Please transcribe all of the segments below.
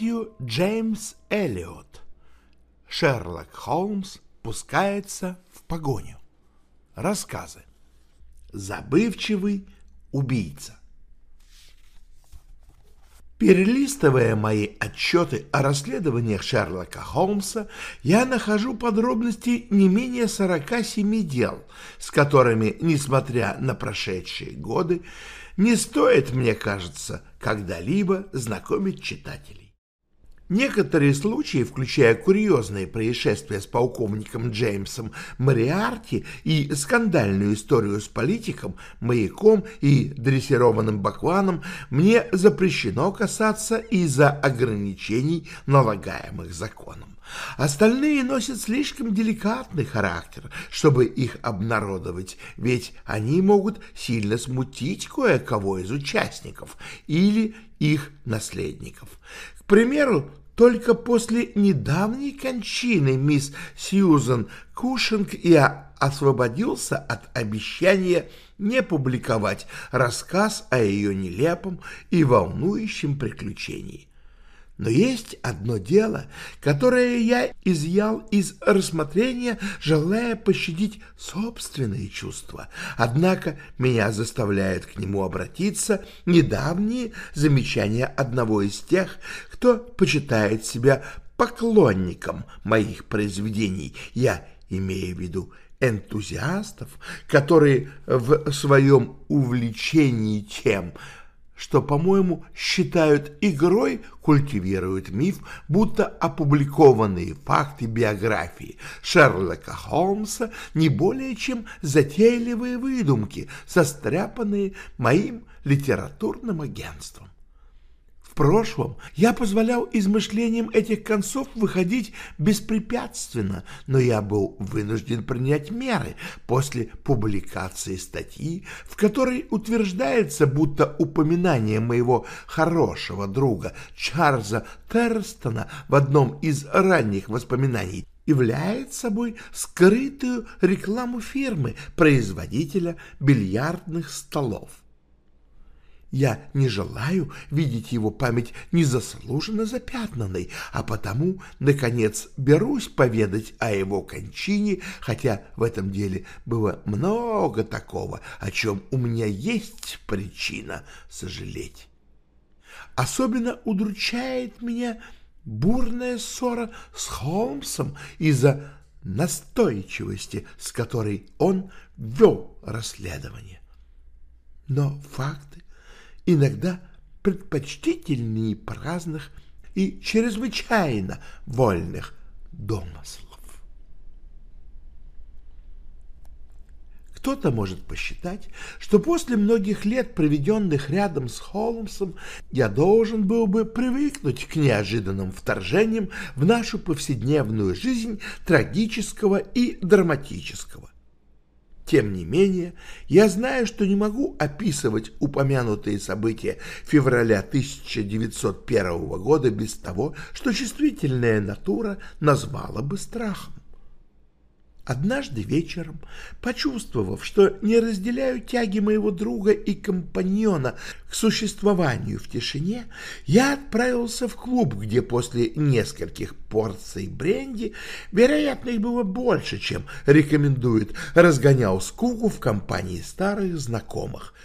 Мэтью Джеймс Эллиот. Шерлок Холмс пускается в погоню. Рассказы. Забывчивый убийца. Перелистывая мои отчеты о расследованиях Шерлока Холмса, я нахожу подробности не менее 47 дел, с которыми, несмотря на прошедшие годы, не стоит, мне кажется, когда-либо знакомить читателей. Некоторые случаи, включая курьезные происшествия с полковником Джеймсом Мариарти и скандальную историю с политиком, маяком и дрессированным бакланом, мне запрещено касаться из-за ограничений, налагаемых законом. Остальные носят слишком деликатный характер, чтобы их обнародовать, ведь они могут сильно смутить кое-кого из участников или их наследников. К примеру, только после недавней кончины мисс Сьюзен Кушинг я освободился от обещания не публиковать рассказ о ее нелепом и волнующем приключении. Но есть одно дело, которое я изъял из рассмотрения, желая пощадить собственные чувства. Однако меня заставляет к нему обратиться недавние замечания одного из тех, кто почитает себя поклонником моих произведений. Я имею в виду энтузиастов, которые в своем увлечении тем, что, по-моему, считают игрой, культивируют миф, будто опубликованные факты биографии Шерлока Холмса не более чем затейливые выдумки, состряпанные моим литературным агентством прошлом я позволял измышлениям этих концов выходить беспрепятственно, но я был вынужден принять меры после публикации статьи, в которой утверждается, будто упоминание моего хорошего друга Чарльза Терстона в одном из ранних воспоминаний является собой скрытую рекламу фирмы, производителя бильярдных столов. Я не желаю видеть его память незаслуженно запятнанной, а потому, наконец, берусь поведать о его кончине, хотя в этом деле было много такого, о чем у меня есть причина сожалеть. Особенно удручает меня бурная ссора с Холмсом из-за настойчивости, с которой он вел расследование. Но факты иногда предпочтительнее праздных и чрезвычайно вольных домыслов. Кто-то может посчитать, что после многих лет, проведенных рядом с Холмсом, я должен был бы привыкнуть к неожиданным вторжениям в нашу повседневную жизнь трагического и драматического. Тем не менее, я знаю, что не могу описывать упомянутые события февраля 1901 года без того, что чувствительная натура назвала бы страхом. Однажды вечером, почувствовав, что не разделяю тяги моего друга и компаньона к существованию в тишине, я отправился в клуб, где после нескольких порций бренди, вероятно, их было больше, чем рекомендует, разгонял скуку в компании старых знакомых —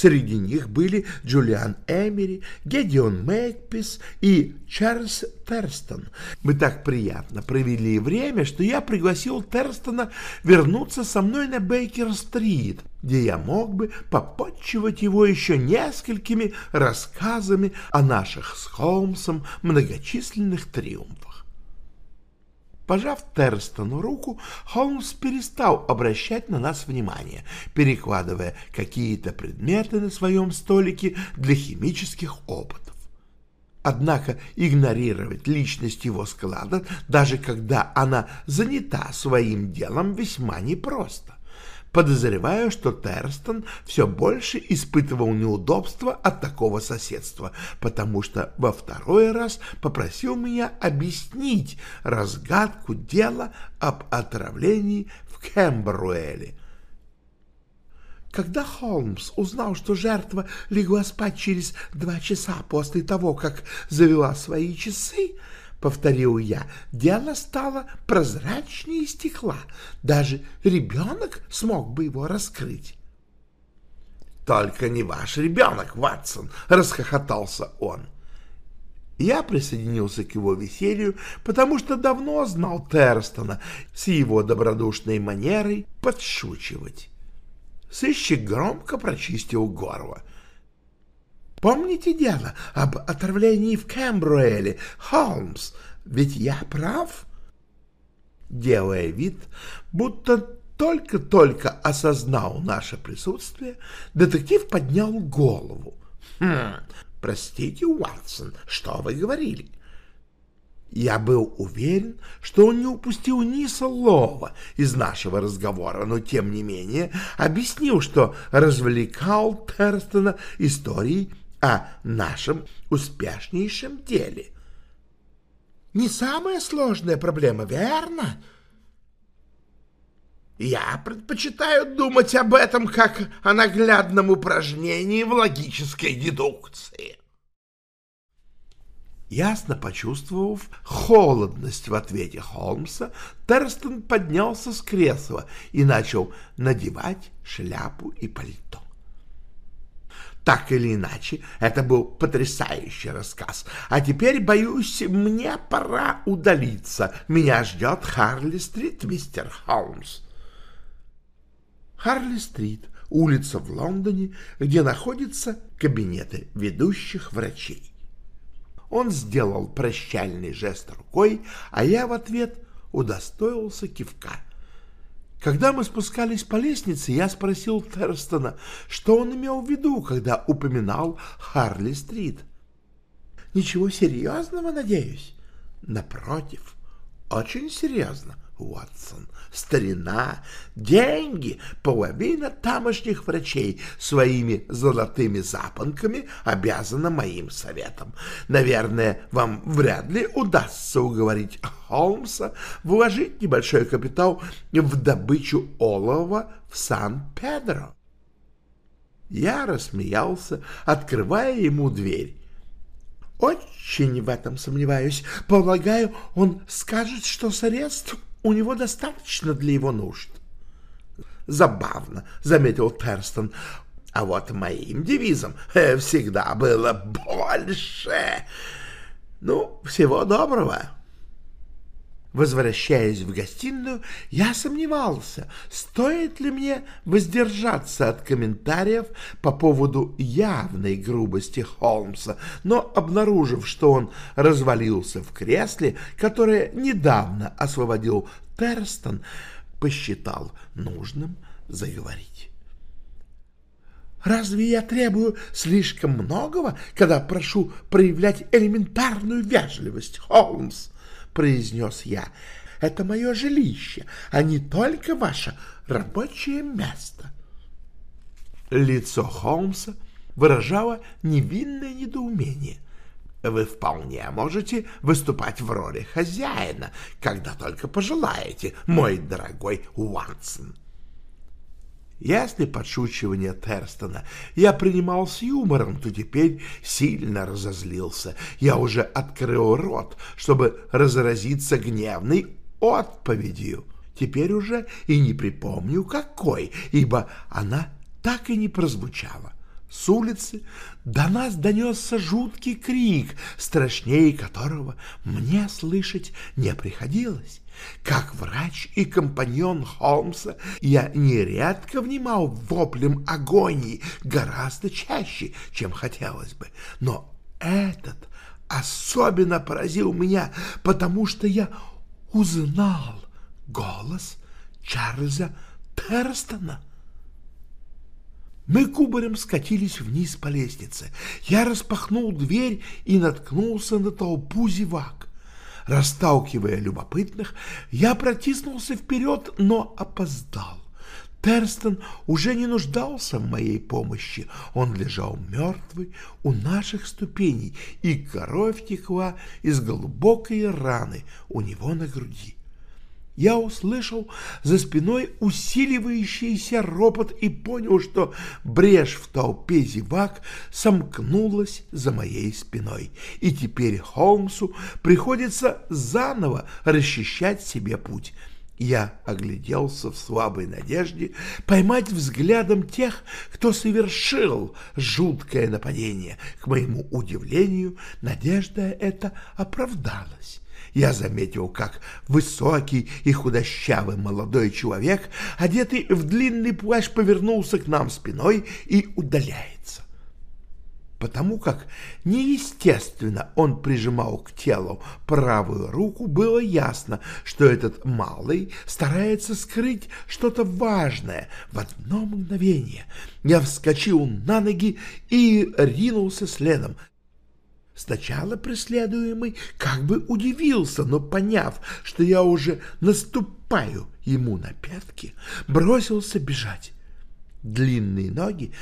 Среди них были Джулиан Эмери, Гедион Мэкпис и Чарльз Терстон. Мы так приятно провели время, что я пригласил Терстона вернуться со мной на Бейкер-стрит, где я мог бы попотчевать его еще несколькими рассказами о наших с Холмсом многочисленных триумфах. Пожав Терстону руку, Холмс перестал обращать на нас внимание, перекладывая какие-то предметы на своем столике для химических опытов. Однако игнорировать личность его склада, даже когда она занята своим делом, весьма непросто. Подозреваю, что Терстон все больше испытывал неудобства от такого соседства, потому что во второй раз попросил меня объяснить разгадку дела об отравлении в Кембруэле. Когда Холмс узнал, что жертва легла спать через два часа после того, как завела свои часы, — повторил я, — дело стало прозрачнее стекла. Даже ребенок смог бы его раскрыть. — Только не ваш ребенок, Ватсон! — расхохотался он. Я присоединился к его веселью, потому что давно знал Терстона с его добродушной манерой подшучивать. Сыщик громко прочистил горло. Помните дело об отравлении в Кэмбруэле, Холмс? Ведь я прав?» Делая вид, будто только-только осознал наше присутствие, детектив поднял голову. «Хм, простите, Уатсон, что вы говорили?» Я был уверен, что он не упустил ни слова из нашего разговора, но тем не менее объяснил, что развлекал Терстона историей о нашем успешнейшем деле. Не самая сложная проблема, верно? Я предпочитаю думать об этом как о наглядном упражнении в логической дедукции. Ясно почувствовав холодность в ответе Холмса, Терстон поднялся с кресла и начал надевать шляпу и пальто. Так или иначе, это был потрясающий рассказ. А теперь, боюсь, мне пора удалиться. Меня ждет Харли-стрит, мистер Холмс. Харли-стрит — улица в Лондоне, где находятся кабинеты ведущих врачей. Он сделал прощальный жест рукой, а я в ответ удостоился кивка. Когда мы спускались по лестнице, я спросил Терстона, что он имел в виду, когда упоминал Харли-стрит. «Ничего серьезного, надеюсь?» «Напротив, очень серьезно», Уотсон, старина, деньги, половина тамошних врачей своими золотыми запонками обязана моим советом. Наверное, вам вряд ли удастся уговорить Холмса вложить небольшой капитал в добычу олова в Сан-Педро. Я рассмеялся, открывая ему дверь. Очень в этом сомневаюсь. Полагаю, он скажет, что средств у него достаточно для его нужд. Забавно, заметил Терстон. А вот моим девизом э, всегда было больше. Ну, всего доброго. Возвращаясь в гостиную, я сомневался, стоит ли мне воздержаться от комментариев по поводу явной грубости Холмса, но, обнаружив, что он развалился в кресле, которое недавно освободил Терстон, посчитал нужным заговорить. Разве я требую слишком многого, когда прошу проявлять элементарную вежливость, Холмс? Произнес я. «Это мое жилище, а не только ваше рабочее место». Лицо Холмса выражало невинное недоумение. «Вы вполне можете выступать в роли хозяина, когда только пожелаете, мой дорогой Уансон». Если подшучивание Терстона я принимал с юмором, то теперь сильно разозлился. Я уже открыл рот, чтобы разразиться гневной отповедью. Теперь уже и не припомню какой, ибо она так и не прозвучала. С улицы до нас донесся жуткий крик, страшнее которого мне слышать не приходилось. Как врач и компаньон Холмса я нередко внимал воплем агонии гораздо чаще, чем хотелось бы. Но этот особенно поразил меня, потому что я узнал голос Чарльза Терстона. Мы кубарем скатились вниз по лестнице. Я распахнул дверь и наткнулся на толпу зевак. Расталкивая любопытных, я протиснулся вперед, но опоздал. Терстон уже не нуждался в моей помощи. Он лежал мертвый у наших ступеней, и кровь текла из глубокой раны у него на груди. Я услышал за спиной усиливающийся ропот и понял, что брешь в толпе зевак сомкнулась за моей спиной, и теперь Холмсу приходится заново расчищать себе путь. Я огляделся в слабой надежде поймать взглядом тех, кто совершил жуткое нападение. К моему удивлению, надежда эта оправдалась. Я заметил, как высокий и худощавый молодой человек, одетый в длинный плащ, повернулся к нам спиной и удаляется. Потому как неестественно он прижимал к телу правую руку, было ясно, что этот малый старается скрыть что-то важное. В одно мгновение я вскочил на ноги и ринулся следом. Сначала преследуемый как бы удивился, но поняв, что я уже наступаю ему на пятки, бросился бежать. Длинные ноги,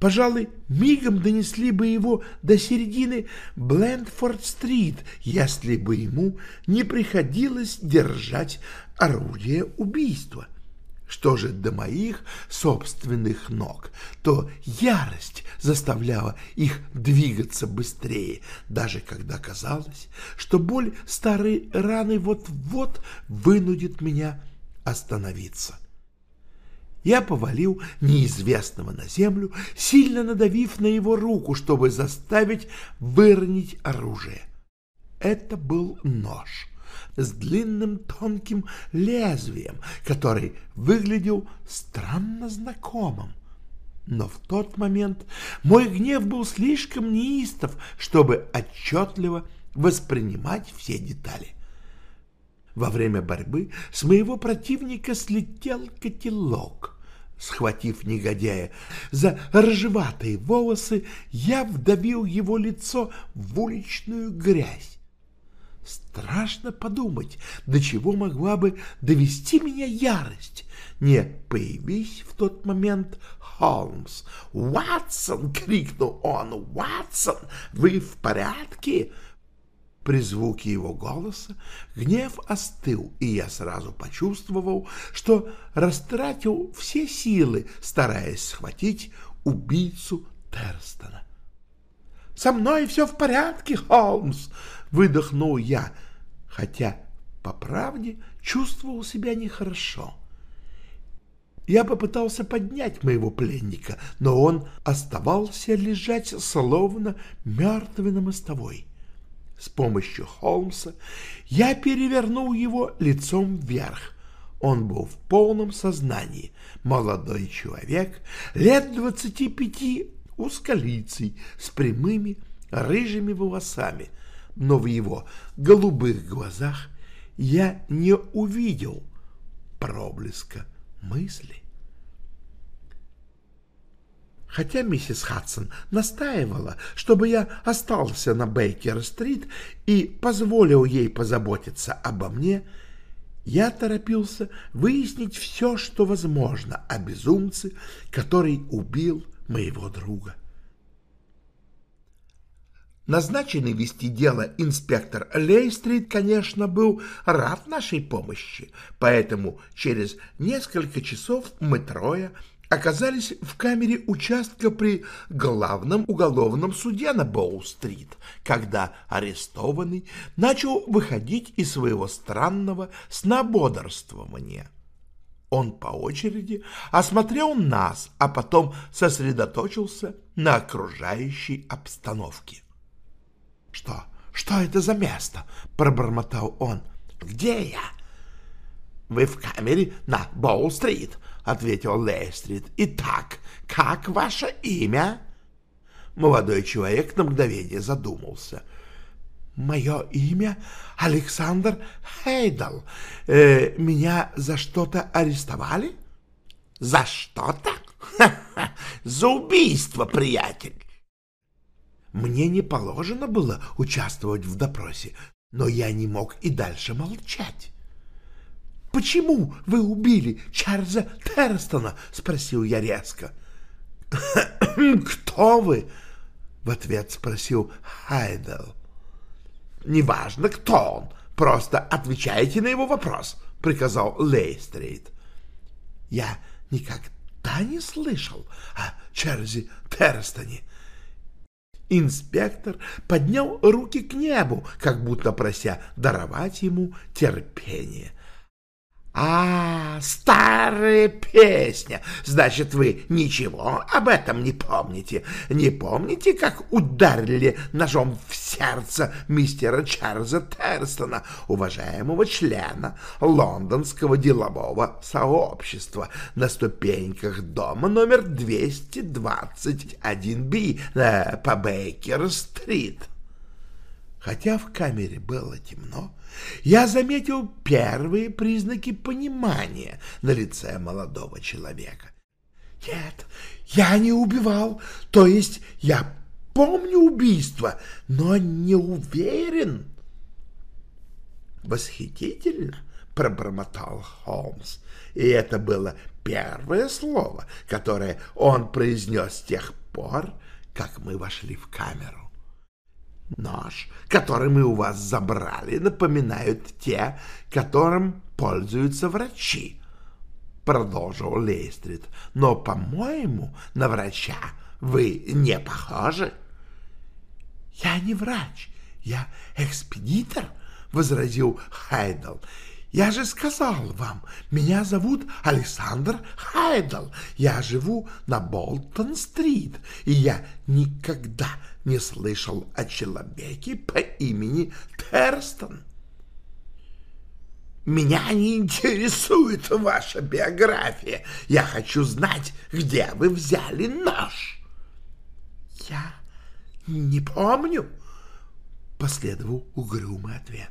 пожалуй, мигом донесли бы его до середины Блендфорд-стрит, если бы ему не приходилось держать орудие убийства. Что же до моих собственных ног, то ярость заставляла их двигаться быстрее, даже когда казалось, что боль старой раны вот-вот вынудит меня остановиться. Я повалил неизвестного на землю, сильно надавив на его руку, чтобы заставить выронить оружие. Это был нож с длинным тонким лезвием, который выглядел странно знакомым. Но в тот момент мой гнев был слишком неистов, чтобы отчетливо воспринимать все детали. Во время борьбы с моего противника слетел котелок. Схватив негодяя за ржеватые волосы, я вдавил его лицо в уличную грязь. Страшно подумать, до чего могла бы довести меня ярость. Не появись в тот момент Холмс. «Ватсон!» — крикнул он. «Ватсон, вы в порядке?» При звуке его голоса гнев остыл, и я сразу почувствовал, что растратил все силы, стараясь схватить убийцу Терстона. «Со мной все в порядке, Холмс!» — выдохнул я, хотя, по правде, чувствовал себя нехорошо. Я попытался поднять моего пленника, но он оставался лежать словно мертвый на мостовой. С помощью Холмса я перевернул его лицом вверх. Он был в полном сознании. Молодой человек, лет двадцати пяти, узколицый, с прямыми рыжими волосами, но в его голубых глазах я не увидел проблеска мысли. Хотя миссис Хадсон настаивала, чтобы я остался на Бейкер-стрит и позволил ей позаботиться обо мне, я торопился выяснить все, что возможно о безумце, который убил моего друга. Назначенный вести дело инспектор Лейстрит, конечно, был рад нашей помощи, поэтому через несколько часов мы трое оказались в камере участка при главном уголовном суде на Боу-стрит, когда арестованный начал выходить из своего странного снободрствования. Он по очереди осмотрел нас, а потом сосредоточился на окружающей обстановке. «Что? Что это за место?» — пробормотал он. «Где я?» «Вы в камере на Боу-стрит», — ответил Лейстрит. «Итак, как ваше имя?» Молодой человек на мгновение задумался. «Мое имя Александр Хейдл. Э, меня за что-то арестовали?» «За что-то? За убийство, приятель!» Мне не положено было участвовать в допросе, но я не мог и дальше молчать. «Почему вы убили Чарльза Терстона?» — спросил я резко. «Кто вы?» — в ответ спросил Хайдел. «Неважно, кто он, просто отвечайте на его вопрос», — приказал Лестрейд. Я никогда не слышал о Чарльзе Терстоне. Инспектор поднял руки к небу, как будто прося даровать ему терпение. «А, старая песня! Значит, вы ничего об этом не помните? Не помните, как ударили ножом в сердце мистера Чарльза Терстона, уважаемого члена лондонского делового сообщества, на ступеньках дома номер 221-Б э, по Бейкер-стрит?» Хотя в камере было темно, я заметил первые признаки понимания на лице молодого человека. Нет, я не убивал, то есть я помню убийство, но не уверен. Восхитительно, пробормотал Холмс, и это было первое слово, которое он произнес с тех пор, как мы вошли в камеру. Нож, который мы у вас забрали, напоминают те, которым пользуются врачи, — продолжил Лейстрид. — Но, по-моему, на врача вы не похожи. — Я не врач, я экспедитор, — возразил Хайдл. Я же сказал вам, меня зовут Александр Хайдл, я живу на Болтон-стрит, и я никогда не слышал о человеке по имени Терстон. Меня не интересует ваша биография. Я хочу знать, где вы взяли нож. Я не помню, последовал угрюмый ответ.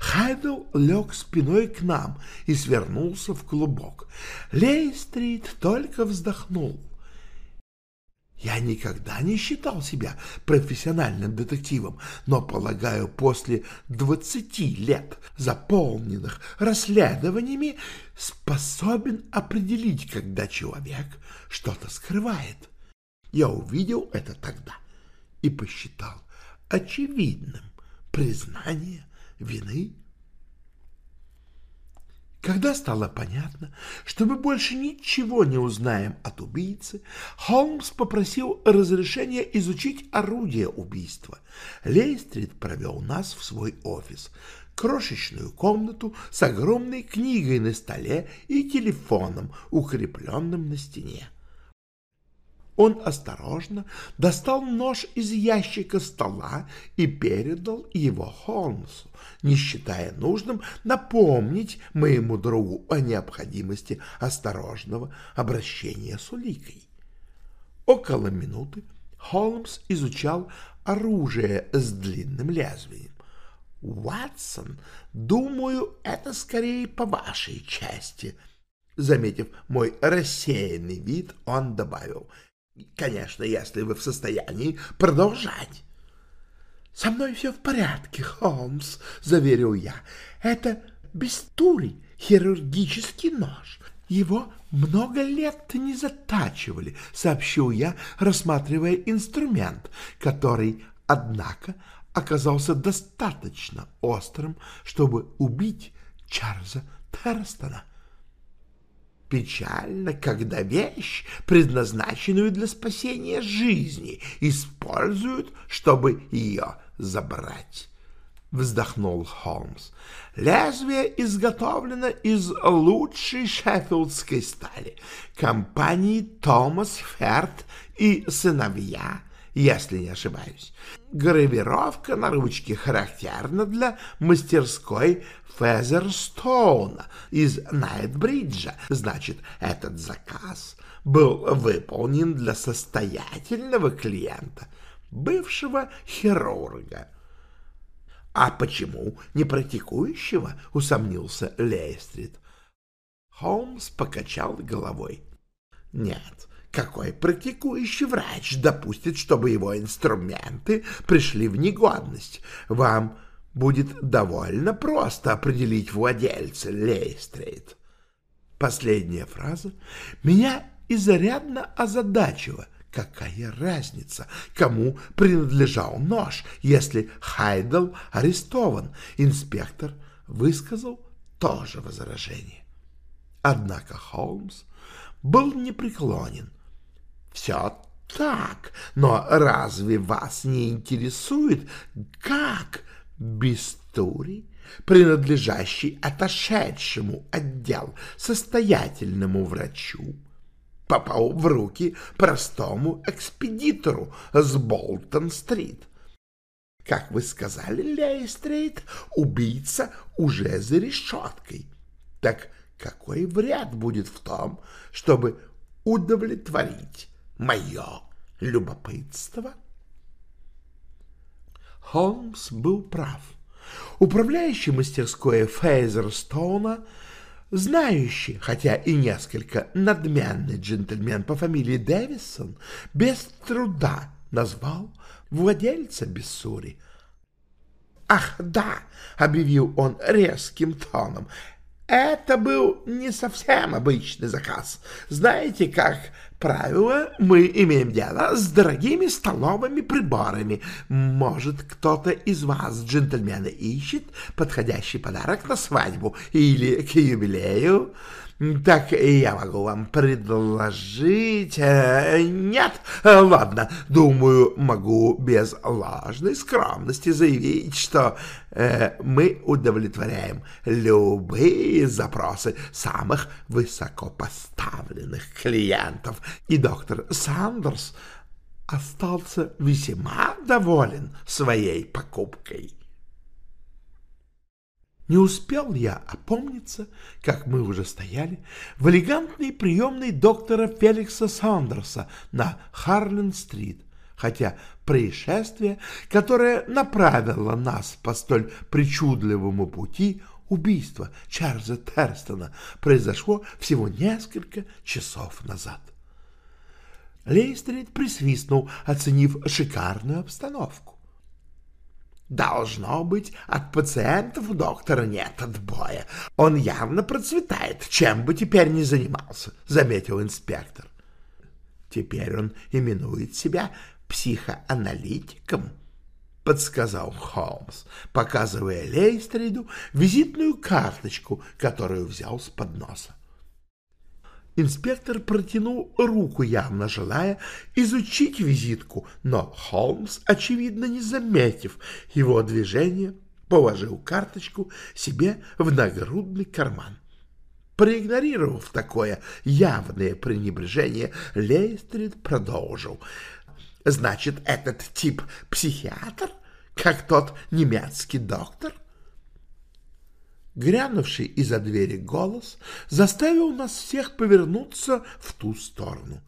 Хайдл лег спиной к нам и свернулся в клубок. Лейстрит только вздохнул. Я никогда не считал себя профессиональным детективом, но, полагаю, после двадцати лет, заполненных расследованиями, способен определить, когда человек что-то скрывает. Я увидел это тогда и посчитал очевидным признание вины. Когда стало понятно, что мы больше ничего не узнаем от убийцы, Холмс попросил разрешения изучить орудие убийства. Лейстрид провел нас в свой офис, крошечную комнату с огромной книгой на столе и телефоном, укрепленным на стене. Он осторожно достал нож из ящика стола и передал его Холмсу, не считая нужным напомнить моему другу о необходимости осторожного обращения с уликой. Около минуты Холмс изучал оружие с длинным лезвием. «Ватсон, думаю, это скорее по вашей части», Заметив мой рассеянный вид, он добавил — Конечно, если вы в состоянии продолжать. — Со мной все в порядке, Холмс, — заверил я. — Это бестурий, хирургический нож. Его много лет не затачивали, — сообщил я, рассматривая инструмент, который, однако, оказался достаточно острым, чтобы убить Чарльза Терстона. — Печально, когда вещь, предназначенную для спасения жизни, используют, чтобы ее забрать. Вздохнул Холмс. Лезвие изготовлено из лучшей шеффилдской стали, компании Томас Ферт и сыновья — если не ошибаюсь. Гравировка на ручке характерна для мастерской Фезерстоуна из Найтбриджа. Значит, этот заказ был выполнен для состоятельного клиента, бывшего хирурга. «А почему не практикующего?» — усомнился Лейстрид. Холмс покачал головой. «Нет, какой практикующий врач допустит, чтобы его инструменты пришли в негодность? Вам будет довольно просто определить владельца, Лестрейд. Последняя фраза меня изрядно озадачила. Какая разница, кому принадлежал нож, если Хайдл арестован? Инспектор высказал то же возражение. Однако Холмс был непреклонен. «Все так, но разве вас не интересует, как бистури, принадлежащий отошедшему от дел состоятельному врачу, попал в руки простому экспедитору с Болтон-стрит?» Как вы сказали, Лестрейд, убийца уже за решеткой. Так какой вряд будет в том, чтобы удовлетворить мое любопытство? Холмс был прав. Управляющий мастерской Фейзерстоуна, знающий, хотя и несколько надменный джентльмен по фамилии Дэвисон, без труда назвал владельца Бессури. «Ах, да!» — объявил он резким тоном. Это был не совсем обычный заказ. Знаете, как правило, мы имеем дело с дорогими столовыми приборами. Может, кто-то из вас, джентльмены, ищет подходящий подарок на свадьбу или к юбилею? Так я могу вам предложить... Э, нет, ладно, думаю, могу без ложной скромности заявить, что э, мы удовлетворяем любые запросы самых высокопоставленных клиентов. И доктор Сандерс остался весьма доволен своей покупкой. Не успел я опомниться, как мы уже стояли в элегантной приемной доктора Феликса Сандерса на Харлин-стрит, хотя происшествие, которое направило нас по столь причудливому пути, убийство Чарльза Терстона, произошло всего несколько часов назад. Лейстрид присвистнул, оценив шикарную обстановку. Должно быть, от пациентов у доктора нет отбоя. Он явно процветает, чем бы теперь ни занимался, — заметил инспектор. Теперь он именует себя психоаналитиком, — подсказал Холмс, показывая Лейстриду визитную карточку, которую взял с подноса. Инспектор протянул руку, явно желая изучить визитку, но Холмс, очевидно не заметив его движения, положил карточку себе в нагрудный карман. Проигнорировав такое явное пренебрежение, Лейстрид продолжил. «Значит, этот тип психиатр, как тот немецкий доктор?» Грянувший из-за двери голос заставил нас всех повернуться в ту сторону.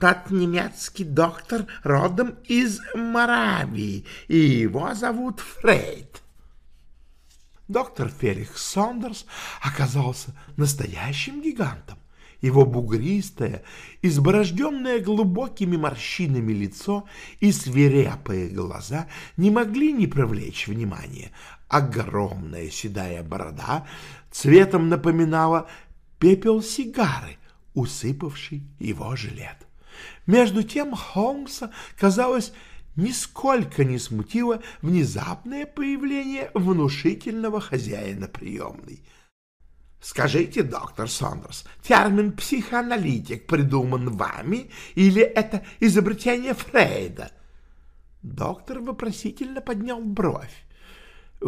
Тот немецкий доктор родом из Моравии, и его зовут Фрейд. Доктор Феликс Сондерс оказался настоящим гигантом. Его бугристое, изборожденное глубокими морщинами лицо и свирепые глаза не могли не привлечь внимания. Огромная седая борода цветом напоминала пепел сигары, усыпавший его жилет. Между тем Холмса, казалось, нисколько не смутило внезапное появление внушительного хозяина приемной — Скажите, доктор Сондерс, термин «психоаналитик» придуман вами или это изобретение Фрейда? Доктор вопросительно поднял бровь.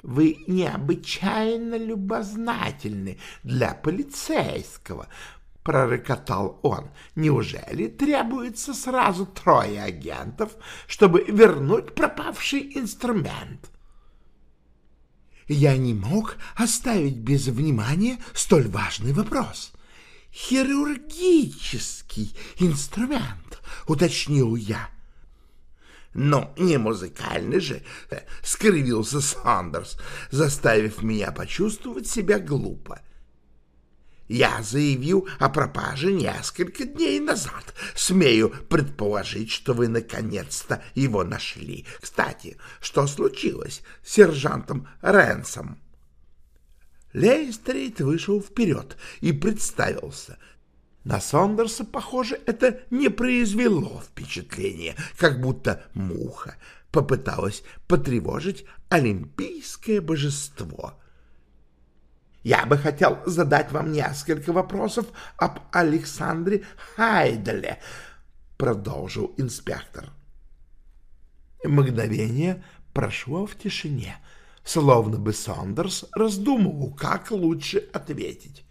Вы необычайно любознательны для полицейского, пророкотал он. Неужели требуется сразу трое агентов, чтобы вернуть пропавший инструмент? я не мог оставить без внимания столь важный вопрос. «Хирургический инструмент», — уточнил я. «Но не музыкальный же», — скривился Сандерс, заставив меня почувствовать себя глупо. Я заявил о пропаже несколько дней назад. Смею предположить, что вы наконец-то его нашли. Кстати, что случилось с сержантом Ренсом? Лейстрит вышел вперед и представился. На Сондерса, похоже, это не произвело впечатления, как будто муха попыталась потревожить олимпийское божество — Я бы хотел задать вам несколько вопросов об Александре Хайделе, продолжил инспектор. Мгновение прошло в тишине, словно бы Сондерс раздумывал, как лучше ответить.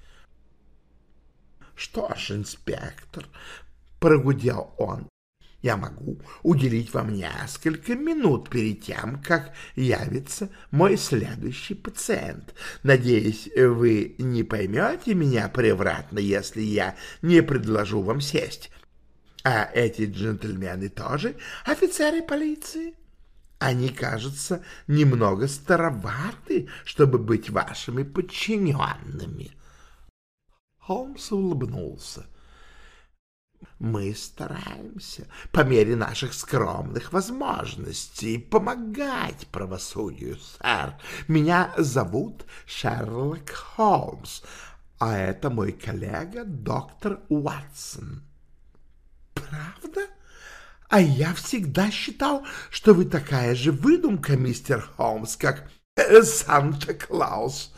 «Что ж, инспектор», — прогудел он, — «я могу уделить вам несколько минут перед тем, как явится мой следующий пациент. Надеюсь, вы не поймете меня превратно, если я не предложу вам сесть. А эти джентльмены тоже офицеры полиции?» Они, кажется, немного староваты, чтобы быть вашими подчиненными. Холмс улыбнулся. Мы стараемся по мере наших скромных возможностей помогать правосудию, сэр. Меня зовут Шерлок Холмс, а это мой коллега доктор Уатсон. Правда? А я всегда считал, что вы такая же выдумка, мистер Холмс, как э, Санта-Клаус.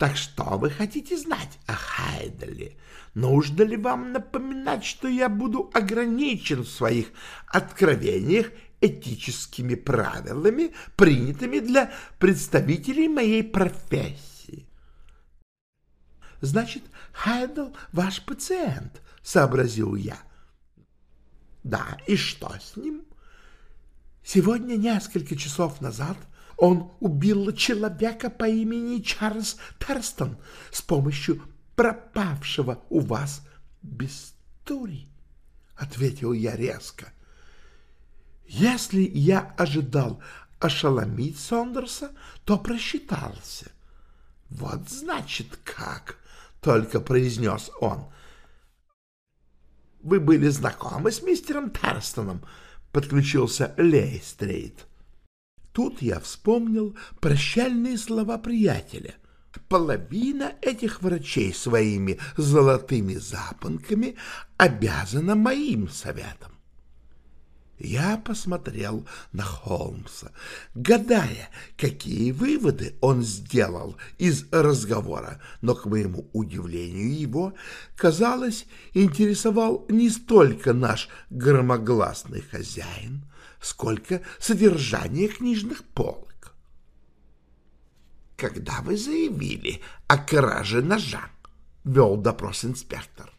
Так что вы хотите знать о Хайделе? Нужно ли вам напоминать, что я буду ограничен в своих откровениях этическими правилами, принятыми для представителей моей профессии? Значит, Хайдел ваш пациент, сообразил я. Да, и что с ним? Сегодня, несколько часов назад, он убил человека по имени Чарльз Терстон с помощью пропавшего у вас бестури, — ответил я резко. Если я ожидал ошеломить Сондерса, то просчитался. Вот значит как, — только произнес он. Вы были знакомы с мистером Терстоном? Подключился Лестрейд. Тут я вспомнил прощальные слова приятеля. Половина этих врачей своими золотыми запонками обязана моим советом. Я посмотрел на Холмса, гадая, какие выводы он сделал из разговора, но, к моему удивлению, его, казалось, интересовал не столько наш громогласный хозяин, сколько содержание книжных полок. «Когда вы заявили о краже ножа?» — вел допрос инспектор.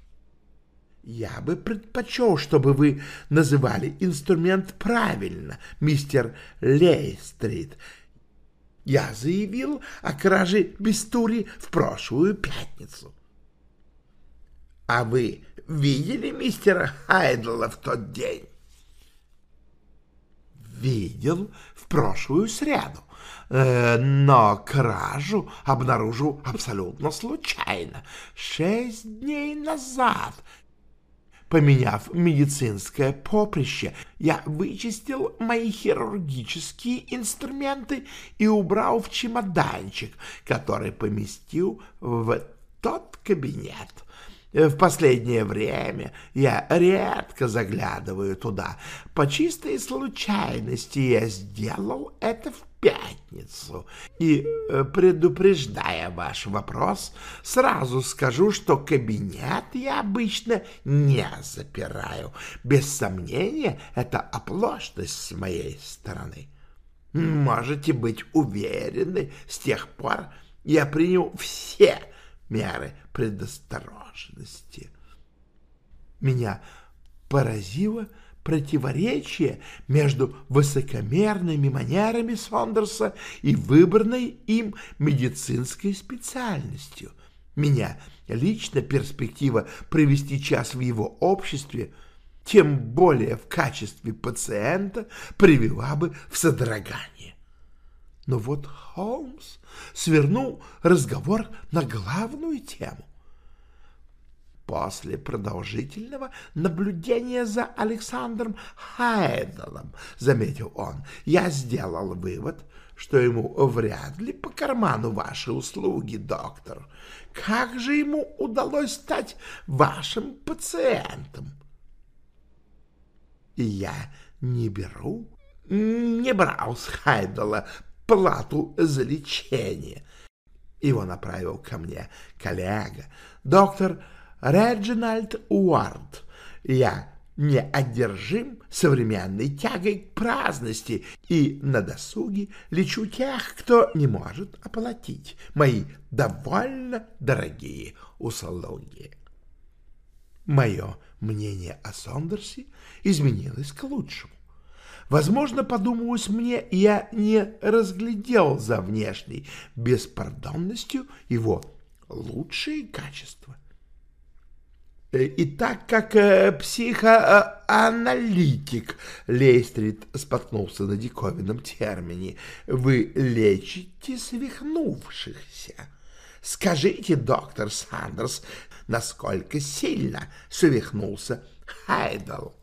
Я бы предпочел, чтобы вы называли инструмент правильно, мистер Лейстрит. Я заявил о краже Бестури в прошлую пятницу. А вы видели мистера Хайдла в тот день? Видел в прошлую среду, э, но кражу обнаружил абсолютно случайно, шесть дней назад — Поменяв медицинское поприще, я вычистил мои хирургические инструменты и убрал в чемоданчик, который поместил в тот кабинет. В последнее время я редко заглядываю туда. По чистой случайности я сделал это в пятницу. И, э, предупреждая ваш вопрос, сразу скажу, что кабинет я обычно не запираю. Без сомнения, это оплошность с моей стороны. Можете быть уверены, с тех пор я принял все меры предосторожности. Меня поразило, противоречие между высокомерными манерами Сондерса и выбранной им медицинской специальностью. Меня лично перспектива провести час в его обществе, тем более в качестве пациента, привела бы в содрогание. Но вот Холмс свернул разговор на главную тему. После продолжительного наблюдения за Александром Хайделом, заметил он, я сделал вывод, что ему вряд ли по карману ваши услуги, доктор. Как же ему удалось стать вашим пациентом? Я не беру, не брал с Хайдела плату за лечение. Его направил ко мне коллега, доктор Реджинальд Уард. Я не одержим современной тягой к праздности и на досуге лечу тех, кто не может оплатить мои довольно дорогие услуги. Мое мнение о Сондерсе изменилось к лучшему. Возможно, подумалось мне, я не разглядел за внешней беспардонностью его лучшие качества. И так как э, психоаналитик Лейстрид споткнулся на диковинном термине, вы лечите свихнувшихся. Скажите, доктор Сандерс, насколько сильно свихнулся Хайдл?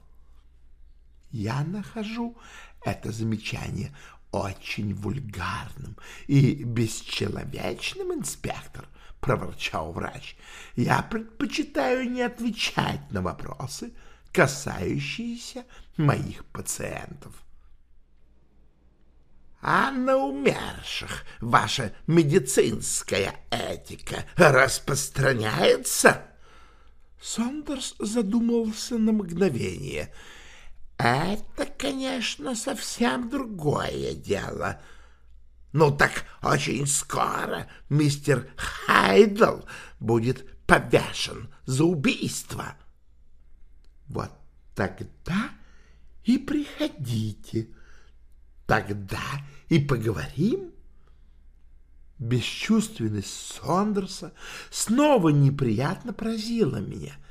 Я нахожу это замечание очень вульгарным и бесчеловечным, инспектор, — проворчал врач. Я предпочитаю не отвечать на вопросы, касающиеся моих пациентов. А на умерших ваша медицинская этика распространяется? Сондерс задумался на мгновение — это, конечно, совсем другое дело. Ну так очень скоро мистер Хайдл будет повешен за убийство. Вот тогда и приходите. Тогда и поговорим. Бесчувственность Сондерса снова неприятно поразила меня —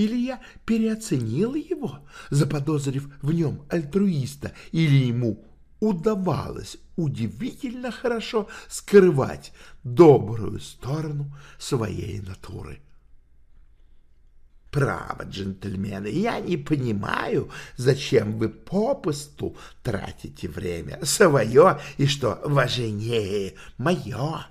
или я переоценил его, заподозрив в нем альтруиста, или ему удавалось удивительно хорошо скрывать добрую сторону своей натуры. Право, джентльмены, я не понимаю, зачем вы попусту тратите время свое и что важнее мое.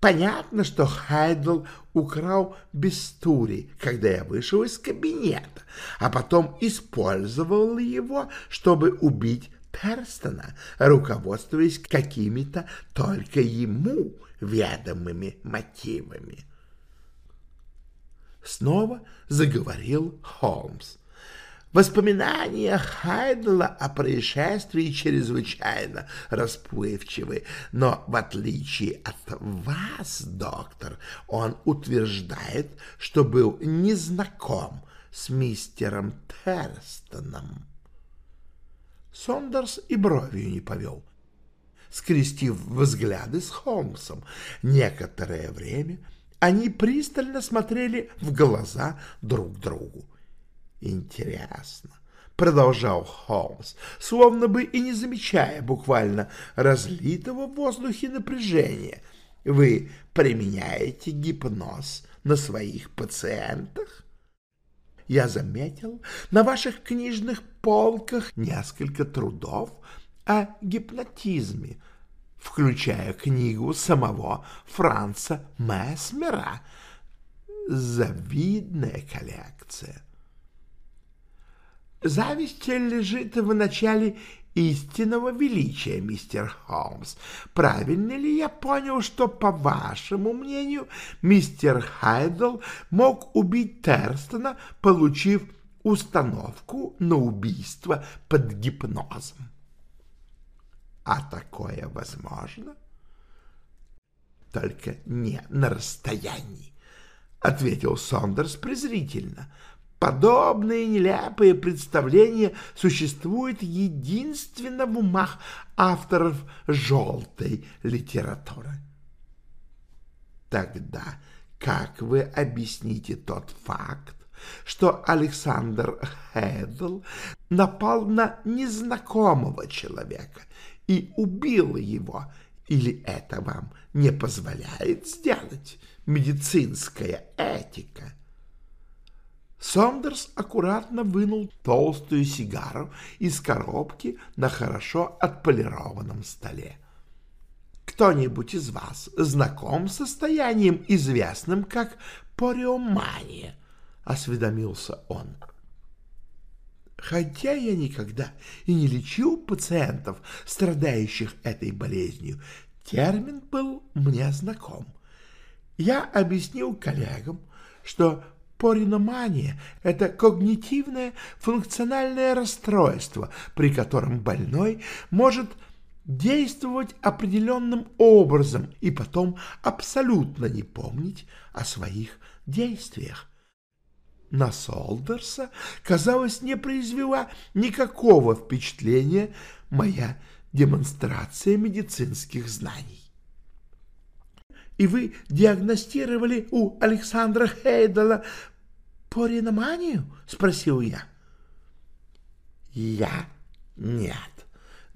Понятно, что Хайдл украл Бестури, когда я вышел из кабинета, а потом использовал его, чтобы убить Терстона, руководствуясь какими-то только ему ведомыми мотивами. Снова заговорил Холмс. Воспоминания Хайдла о происшествии чрезвычайно расплывчивы, но в отличие от вас, доктор, он утверждает, что был незнаком с мистером Терстоном. Сондерс и бровью не повел, скрестив взгляды с Холмсом. Некоторое время они пристально смотрели в глаза друг другу. Интересно, продолжал Холмс, словно бы и не замечая буквально разлитого в воздухе напряжения. Вы применяете гипноз на своих пациентах? Я заметил на ваших книжных полках несколько трудов о гипнотизме, включая книгу самого Франца Месмера. Завидная коллекция. Зависть лежит в начале истинного величия, мистер Холмс. Правильно ли я понял, что, по вашему мнению, мистер Хайдл мог убить Терстона, получив установку на убийство под гипнозом? А такое возможно? Только не на расстоянии, — ответил Сондерс презрительно. Подобные нелепые представления существуют единственно в умах авторов желтой литературы. Тогда как вы объясните тот факт, что Александр Хедл напал на незнакомого человека и убил его, или это вам не позволяет сделать медицинская этика? Сондерс аккуратно вынул толстую сигару из коробки на хорошо отполированном столе. «Кто-нибудь из вас знаком с состоянием, известным как пориомания?» — осведомился он. Хотя я никогда и не лечил пациентов, страдающих этой болезнью, Термин был мне знаком. Я объяснил коллегам, что пориномания – это когнитивное функциональное расстройство, при котором больной может действовать определенным образом и потом абсолютно не помнить о своих действиях. На Солдерса, казалось, не произвела никакого впечатления моя демонстрация медицинских знаний. И вы диагностировали у Александра Хейдела пориноманию? — спросил я. — Я? Нет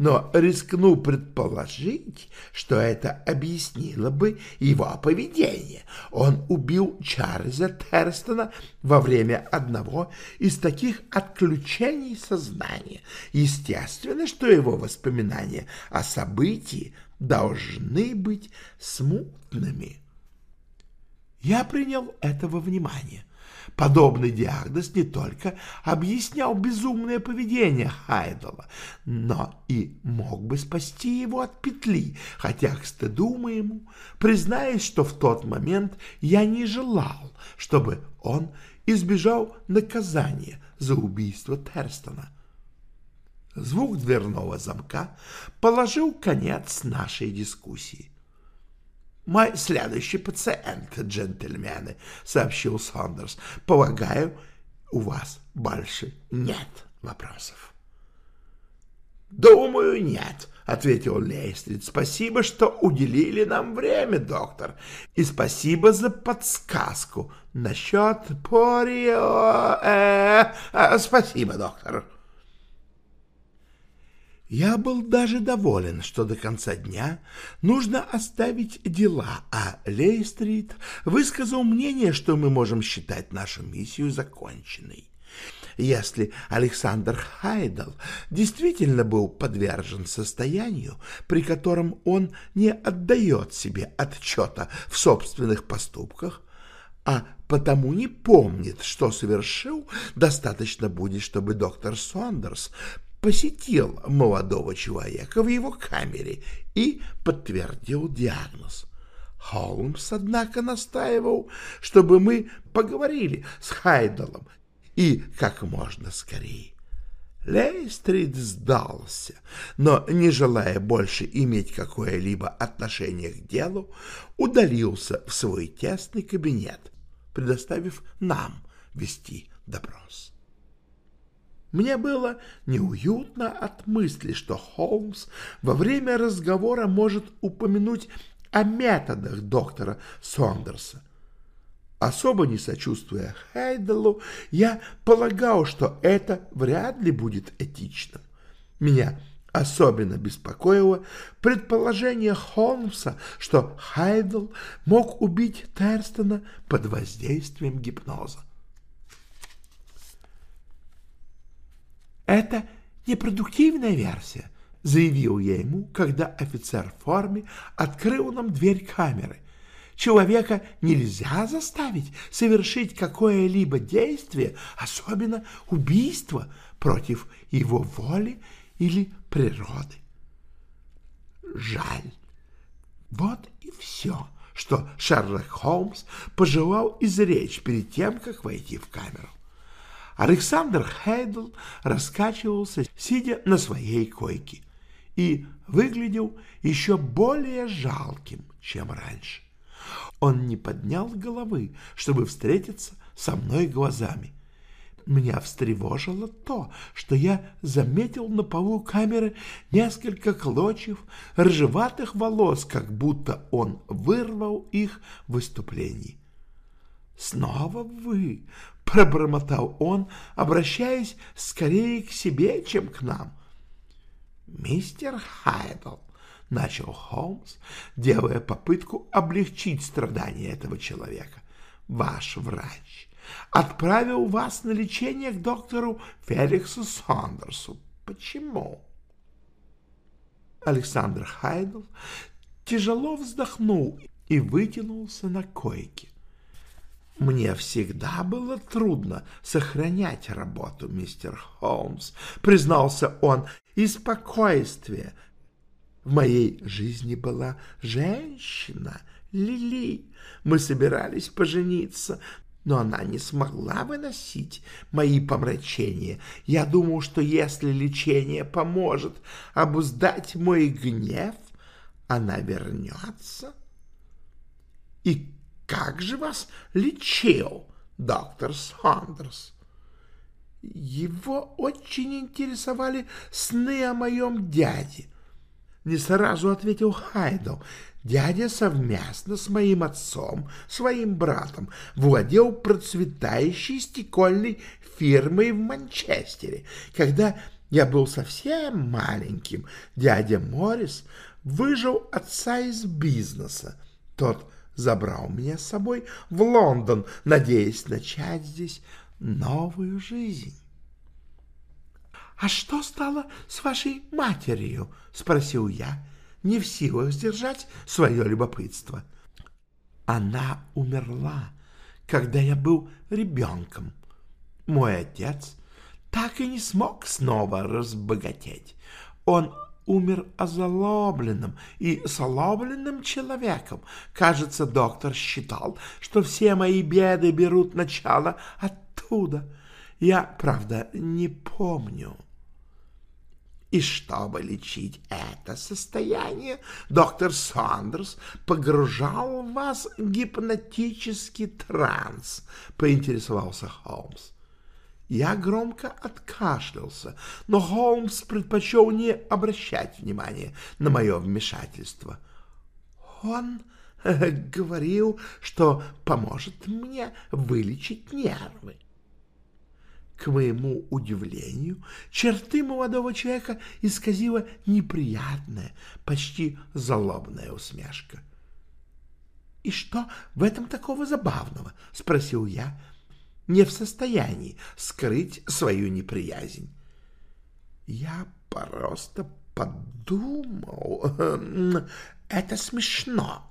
но рискну предположить, что это объяснило бы его поведение. Он убил Чарльза Терстона во время одного из таких отключений сознания. Естественно, что его воспоминания о событии должны быть смутными. Я принял это во внимание. Подобный диагноз не только объяснял безумное поведение Хайдела, но и мог бы спасти его от петли, хотя, к стыду моему, признаюсь, что в тот момент я не желал, чтобы он избежал наказания за убийство Терстона. Звук дверного замка положил конец нашей дискуссии. «Мой следующий пациент, джентльмены», — сообщил Сондерс. «Полагаю, у вас больше нет вопросов». «Думаю, нет», — ответил Лейстрид. «Спасибо, что уделили нам время, доктор, и спасибо за подсказку насчет Порио... Э, э, спасибо, доктор». Я был даже доволен, что до конца дня нужно оставить дела, а Лейстрит высказал мнение, что мы можем считать нашу миссию законченной. Если Александр Хайдл действительно был подвержен состоянию, при котором он не отдает себе отчета в собственных поступках, а потому не помнит, что совершил, достаточно будет, чтобы доктор Сондерс посетил молодого человека в его камере и подтвердил диагноз. Холмс, однако, настаивал, чтобы мы поговорили с Хайдалом и как можно скорее. Лейстрид сдался, но, не желая больше иметь какое-либо отношение к делу, удалился в свой тесный кабинет, предоставив нам вести допрос. Мне было неуютно от мысли, что Холмс во время разговора может упомянуть о методах доктора Сондерса. Особо не сочувствуя Хайделу, я полагал, что это вряд ли будет этичным. Меня особенно беспокоило предположение Холмса, что Хайдл мог убить Терстона под воздействием гипноза. Это непродуктивная версия, заявил я ему, когда офицер в форме открыл нам дверь камеры. Человека нельзя заставить совершить какое-либо действие, особенно убийство, против его воли или природы. Жаль. Вот и все, что Шерлок Холмс пожелал изречь перед тем, как войти в камеру. Александр Хейдл раскачивался, сидя на своей койке, и выглядел еще более жалким, чем раньше. Он не поднял головы, чтобы встретиться со мной глазами. Меня встревожило то, что я заметил на полу камеры несколько клочьев рыжеватых волос, как будто он вырвал их в выступлении. «Снова вы!» — пробормотал он, обращаясь скорее к себе, чем к нам. «Мистер Хайдл», — начал Холмс, делая попытку облегчить страдания этого человека, — «ваш врач отправил вас на лечение к доктору Феликсу Сандерсу. Почему?» Александр Хайдл тяжело вздохнул и вытянулся на койке. Мне всегда было трудно сохранять работу, мистер Холмс, признался он, и спокойствие, В моей жизни была женщина, Лили. Мы собирались пожениться, но она не смогла выносить мои помрачения. Я думал, что если лечение поможет обуздать мой гнев, она вернется. И как же вас лечил доктор Сандерс? Его очень интересовали сны о моем дяде. Не сразу ответил Хайдл. Дядя совместно с моим отцом, своим братом, владел процветающей стекольной фирмой в Манчестере. Когда я был совсем маленьким, дядя Моррис выжил отца из бизнеса. Тот забрал меня с собой в Лондон, надеясь начать здесь новую жизнь. «А что стало с вашей матерью?» — спросил я, не в силах сдержать свое любопытство. «Она умерла, когда я был ребенком. Мой отец так и не смог снова разбогатеть. Он умер озлобленным и сломленным человеком. Кажется, доктор считал, что все мои беды берут начало оттуда. Я, правда, не помню». И чтобы лечить это состояние, доктор Сандерс погружал вас в гипнотический транс, поинтересовался Холмс. Я громко откашлялся, но Холмс предпочел не обращать внимания на мое вмешательство. Он э, говорил, что поможет мне вылечить нервы. К моему удивлению, черты молодого человека исказила неприятная, почти злобная усмешка. — И что в этом такого забавного? — спросил я, не в состоянии скрыть свою неприязнь. — Я просто подумал, это смешно.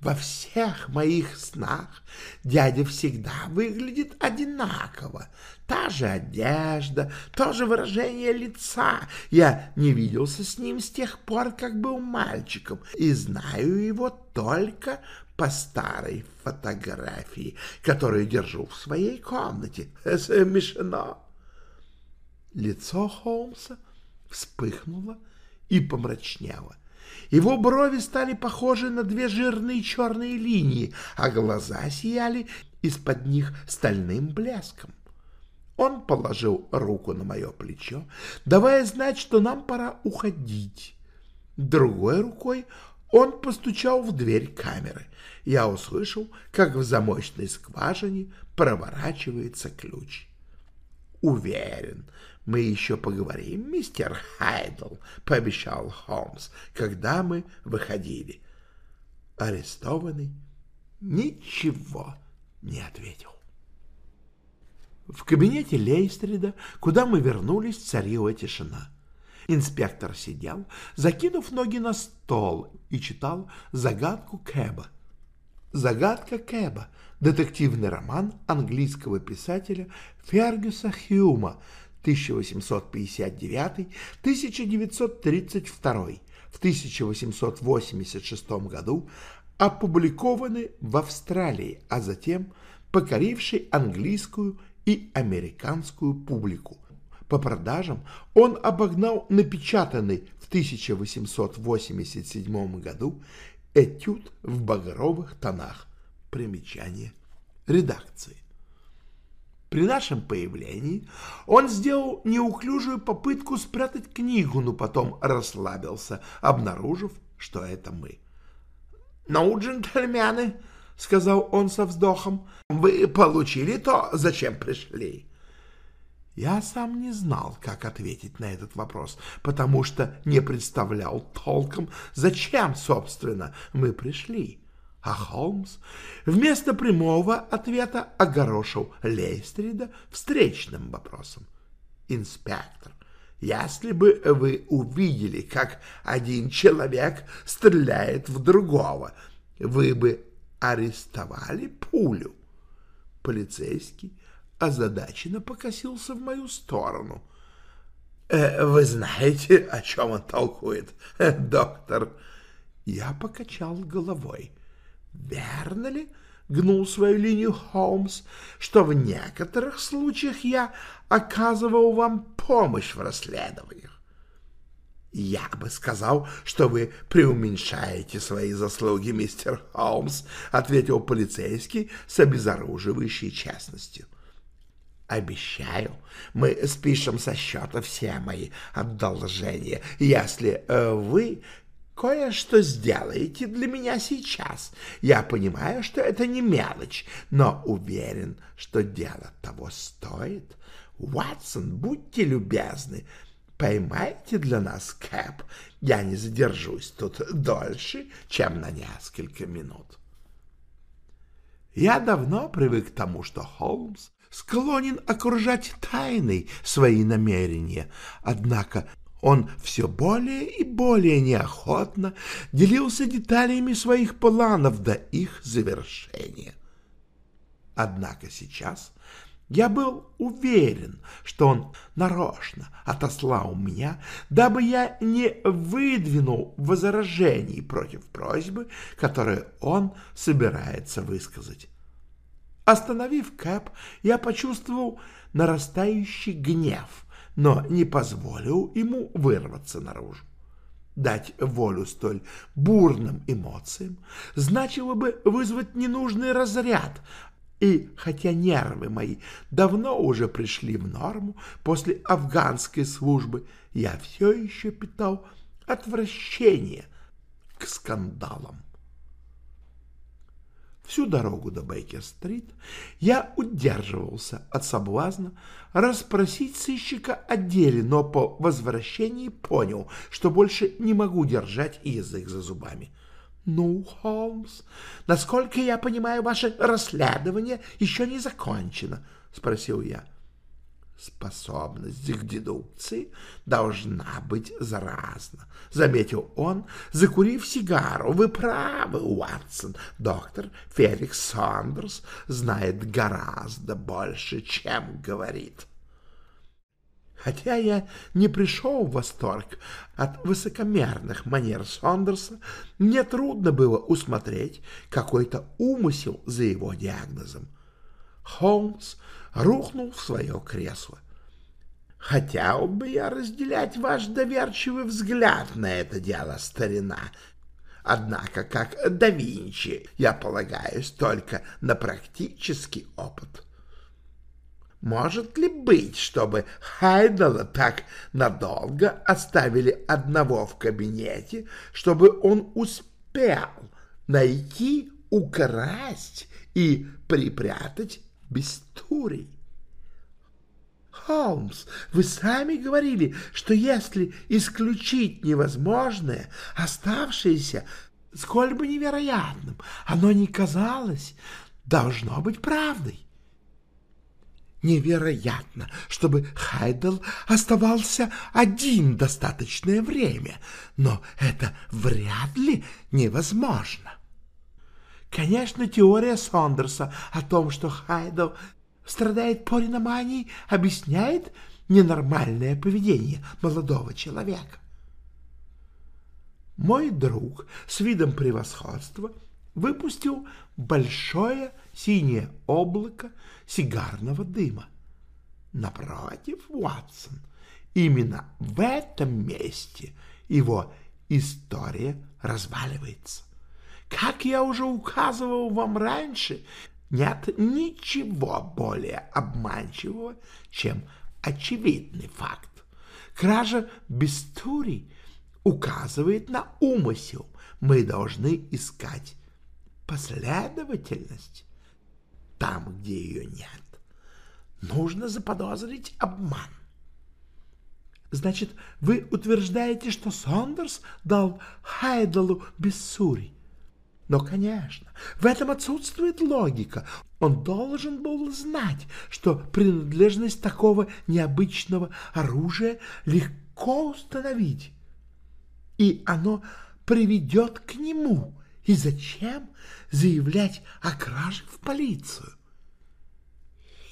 Во всех моих снах дядя всегда выглядит одинаково. Та же одежда, то же выражение лица. Я не виделся с ним с тех пор, как был мальчиком, и знаю его только по старой фотографии, которую держу в своей комнате. Смешно. Лицо Холмса вспыхнуло и помрачнело. Его брови стали похожи на две жирные черные линии, а глаза сияли из-под них стальным блеском. Он положил руку на мое плечо, давая знать, что нам пора уходить. Другой рукой он постучал в дверь камеры. Я услышал, как в замочной скважине проворачивается ключ. Уверен, мы еще поговорим, мистер Хайдл, — пообещал Холмс, когда мы выходили. Арестованный ничего не ответил. В кабинете Лейстрида, куда мы вернулись, царила тишина. Инспектор сидел, закинув ноги на стол, и читал загадку Кэба. Загадка Кэба — детективный роман английского писателя Фергюса Хьюма 1859-1932 в 1886 году, опубликованы в Австралии, а затем покоривший английскую и американскую публику. По продажам он обогнал напечатанный в 1887 году этюд в багровых тонах. Примечание редакции. При нашем появлении он сделал неуклюжую попытку спрятать книгу, но потом расслабился, обнаружив, что это мы. «Ну, джентльмены», — сказал он со вздохом, — «вы получили то, зачем пришли». Я сам не знал, как ответить на этот вопрос, потому что не представлял толком, зачем, собственно, мы пришли. А Холмс вместо прямого ответа огорошил Лейстрида встречным вопросом. «Инспектор, если бы вы увидели, как один человек стреляет в другого, вы бы арестовали пулю?» Полицейский озадаченно покосился в мою сторону. Э, вы знаете, о чем он толкует, доктор? Я покачал головой. Верно ли, гнул свою линию Холмс, что в некоторых случаях я оказывал вам помощь в расследованиях? «Я бы сказал, что вы преуменьшаете свои заслуги, мистер Холмс», — ответил полицейский с обезоруживающей честностью. «Обещаю, мы спишем со счета все мои одолжения, если э, вы кое-что сделаете для меня сейчас. Я понимаю, что это не мелочь, но уверен, что дело того стоит. Уатсон, будьте любезны, — Поймайте для нас Кэп. Я не задержусь тут дольше, чем на несколько минут. Я давно привык к тому, что Холмс склонен окружать тайной свои намерения, однако он все более и более неохотно делился деталями своих планов до их завершения. Однако сейчас я был уверен, что он нарочно отослал меня, дабы я не выдвинул возражений против просьбы, которую он собирается высказать. Остановив Кэп, я почувствовал нарастающий гнев, но не позволил ему вырваться наружу. Дать волю столь бурным эмоциям значило бы вызвать ненужный разряд, и хотя нервы мои давно уже пришли в норму после афганской службы, я все еще питал отвращение к скандалам. Всю дорогу до Бейкер-стрит я удерживался от соблазна расспросить сыщика о деле, но по возвращении понял, что больше не могу держать язык за зубами. «Ну, Холмс, насколько я понимаю, ваше расследование еще не закончено?» — спросил я. «Способность к дедукции должна быть заразна», — заметил он, закурив сигару. «Вы правы, Уатсон. Доктор Феликс Сандерс знает гораздо больше, чем говорит». Хотя я не пришел в восторг от высокомерных манер Сондерса, мне трудно было усмотреть какой-то умысел за его диагнозом. Холмс рухнул в свое кресло. Хотел бы я разделять ваш доверчивый взгляд на это дело, старина. Однако, как да Винчи, я полагаюсь только на практический опыт. — может ли быть, чтобы Хайдела так надолго оставили одного в кабинете, чтобы он успел найти, украсть и припрятать Бестурий? Холмс, вы сами говорили, что если исключить невозможное, оставшееся, сколь бы невероятным оно ни казалось, должно быть правдой. Невероятно, чтобы Хайдл оставался один достаточное время, но это вряд ли невозможно. Конечно, теория Сондерса о том, что Хайдл страдает пориноманией, объясняет ненормальное поведение молодого человека. Мой друг с видом превосходства выпустил большое синее облако сигарного дыма. Напротив, Ватсон, именно в этом месте его история разваливается. Как я уже указывал вам раньше, нет ничего более обманчивого, чем очевидный факт. Кража Бестури указывает на умысел. Мы должны искать последовательность там, где ее нет. Нужно заподозрить обман. Значит, вы утверждаете, что Сондерс дал Хайдалу Бессури? Но, конечно, в этом отсутствует логика. Он должен был знать, что принадлежность такого необычного оружия легко установить, и оно приведет к нему. И зачем заявлять о краже в полицию?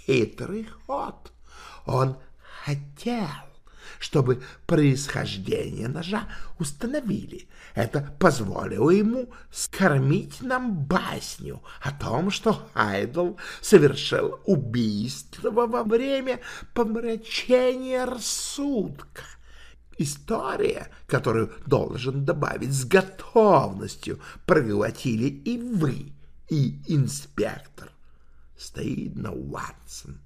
Хитрый ход. Он хотел, чтобы происхождение ножа установили. Это позволило ему скормить нам басню о том, что Айдл совершил убийство во время помрачения рассудка. История, которую должен добавить с готовностью, проглотили и вы, и инспектор. Стыдно, Уатсон.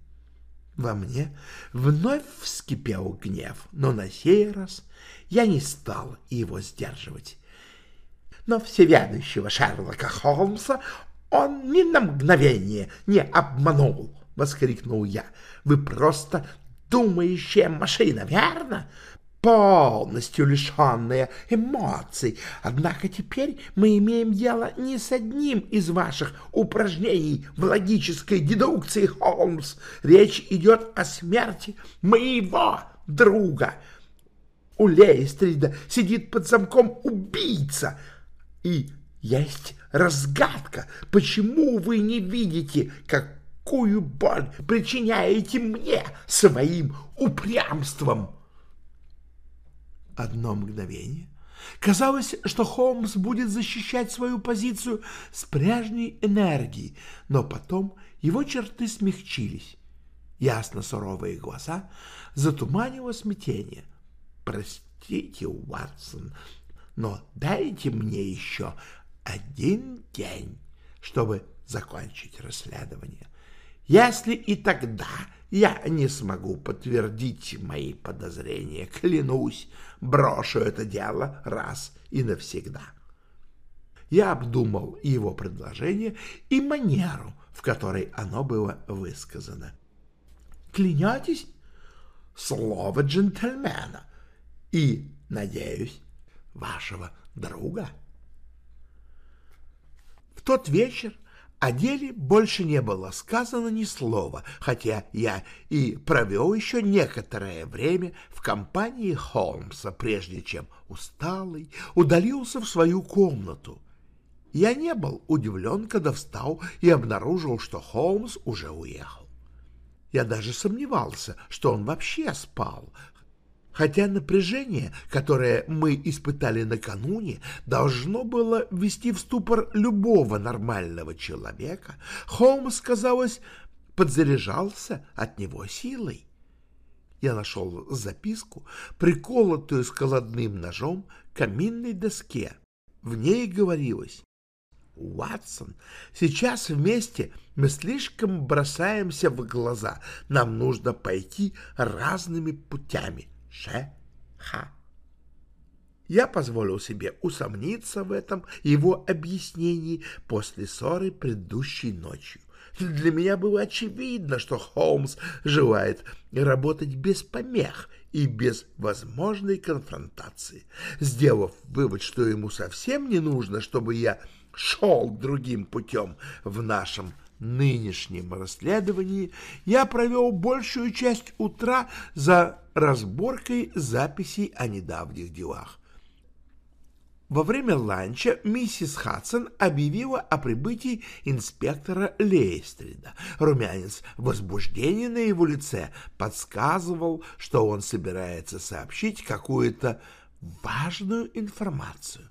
Во мне вновь вскипел гнев, но на сей раз я не стал его сдерживать. Но всеведущего Шерлока Холмса он ни на мгновение не обманул, — воскликнул я. — Вы просто думающая машина, верно? Полностью лишенная эмоций. Однако теперь мы имеем дело не с одним из ваших упражнений в логической дедукции, Холмс. Речь идет о смерти моего друга. У Лейстрида сидит под замком убийца. И есть разгадка, почему вы не видите, какую боль причиняете мне своим упрямством одно мгновение. Казалось, что Холмс будет защищать свою позицию с прежней энергией, но потом его черты смягчились. Ясно суровые глаза затуманило смятение. «Простите, Уатсон, но дайте мне еще один день, чтобы закончить расследование. Если и тогда я не смогу подтвердить мои подозрения, клянусь, брошу это дело раз и навсегда. Я обдумал его предложение и манеру, в которой оно было высказано. Клянетесь? Слово джентльмена и, надеюсь, вашего друга. В тот вечер о деле больше не было сказано ни слова, хотя я и провел еще некоторое время в компании Холмса, прежде чем усталый удалился в свою комнату. Я не был удивлен, когда встал и обнаружил, что Холмс уже уехал. Я даже сомневался, что он вообще спал, Хотя напряжение, которое мы испытали накануне, должно было ввести в ступор любого нормального человека, Холмс, казалось, подзаряжался от него силой. Я нашел записку, приколотую складным ножом к каминной доске. В ней говорилось «Уатсон, сейчас вместе мы слишком бросаемся в глаза. Нам нужно пойти разными путями. Ше-ха. Я позволил себе усомниться в этом его объяснении после ссоры предыдущей ночью. Для меня было очевидно, что Холмс желает работать без помех и без возможной конфронтации. Сделав вывод, что ему совсем не нужно, чтобы я шел другим путем в нашем нынешнем расследовании я провел большую часть утра за разборкой записей о недавних делах. Во время ланча миссис Хадсон объявила о прибытии инспектора Лейстрида. Румянец возбуждения на его лице подсказывал, что он собирается сообщить какую-то важную информацию.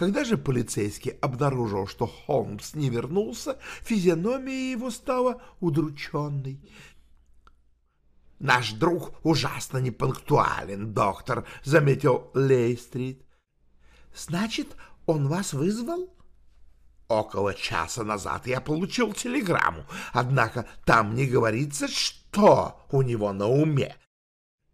Когда же полицейский обнаружил, что Холмс не вернулся, физиономия его стала удрученной. «Наш друг ужасно непунктуален, доктор», — заметил Лейстрит. «Значит, он вас вызвал?» Около часа назад я получил телеграмму, однако там не говорится, что у него на уме.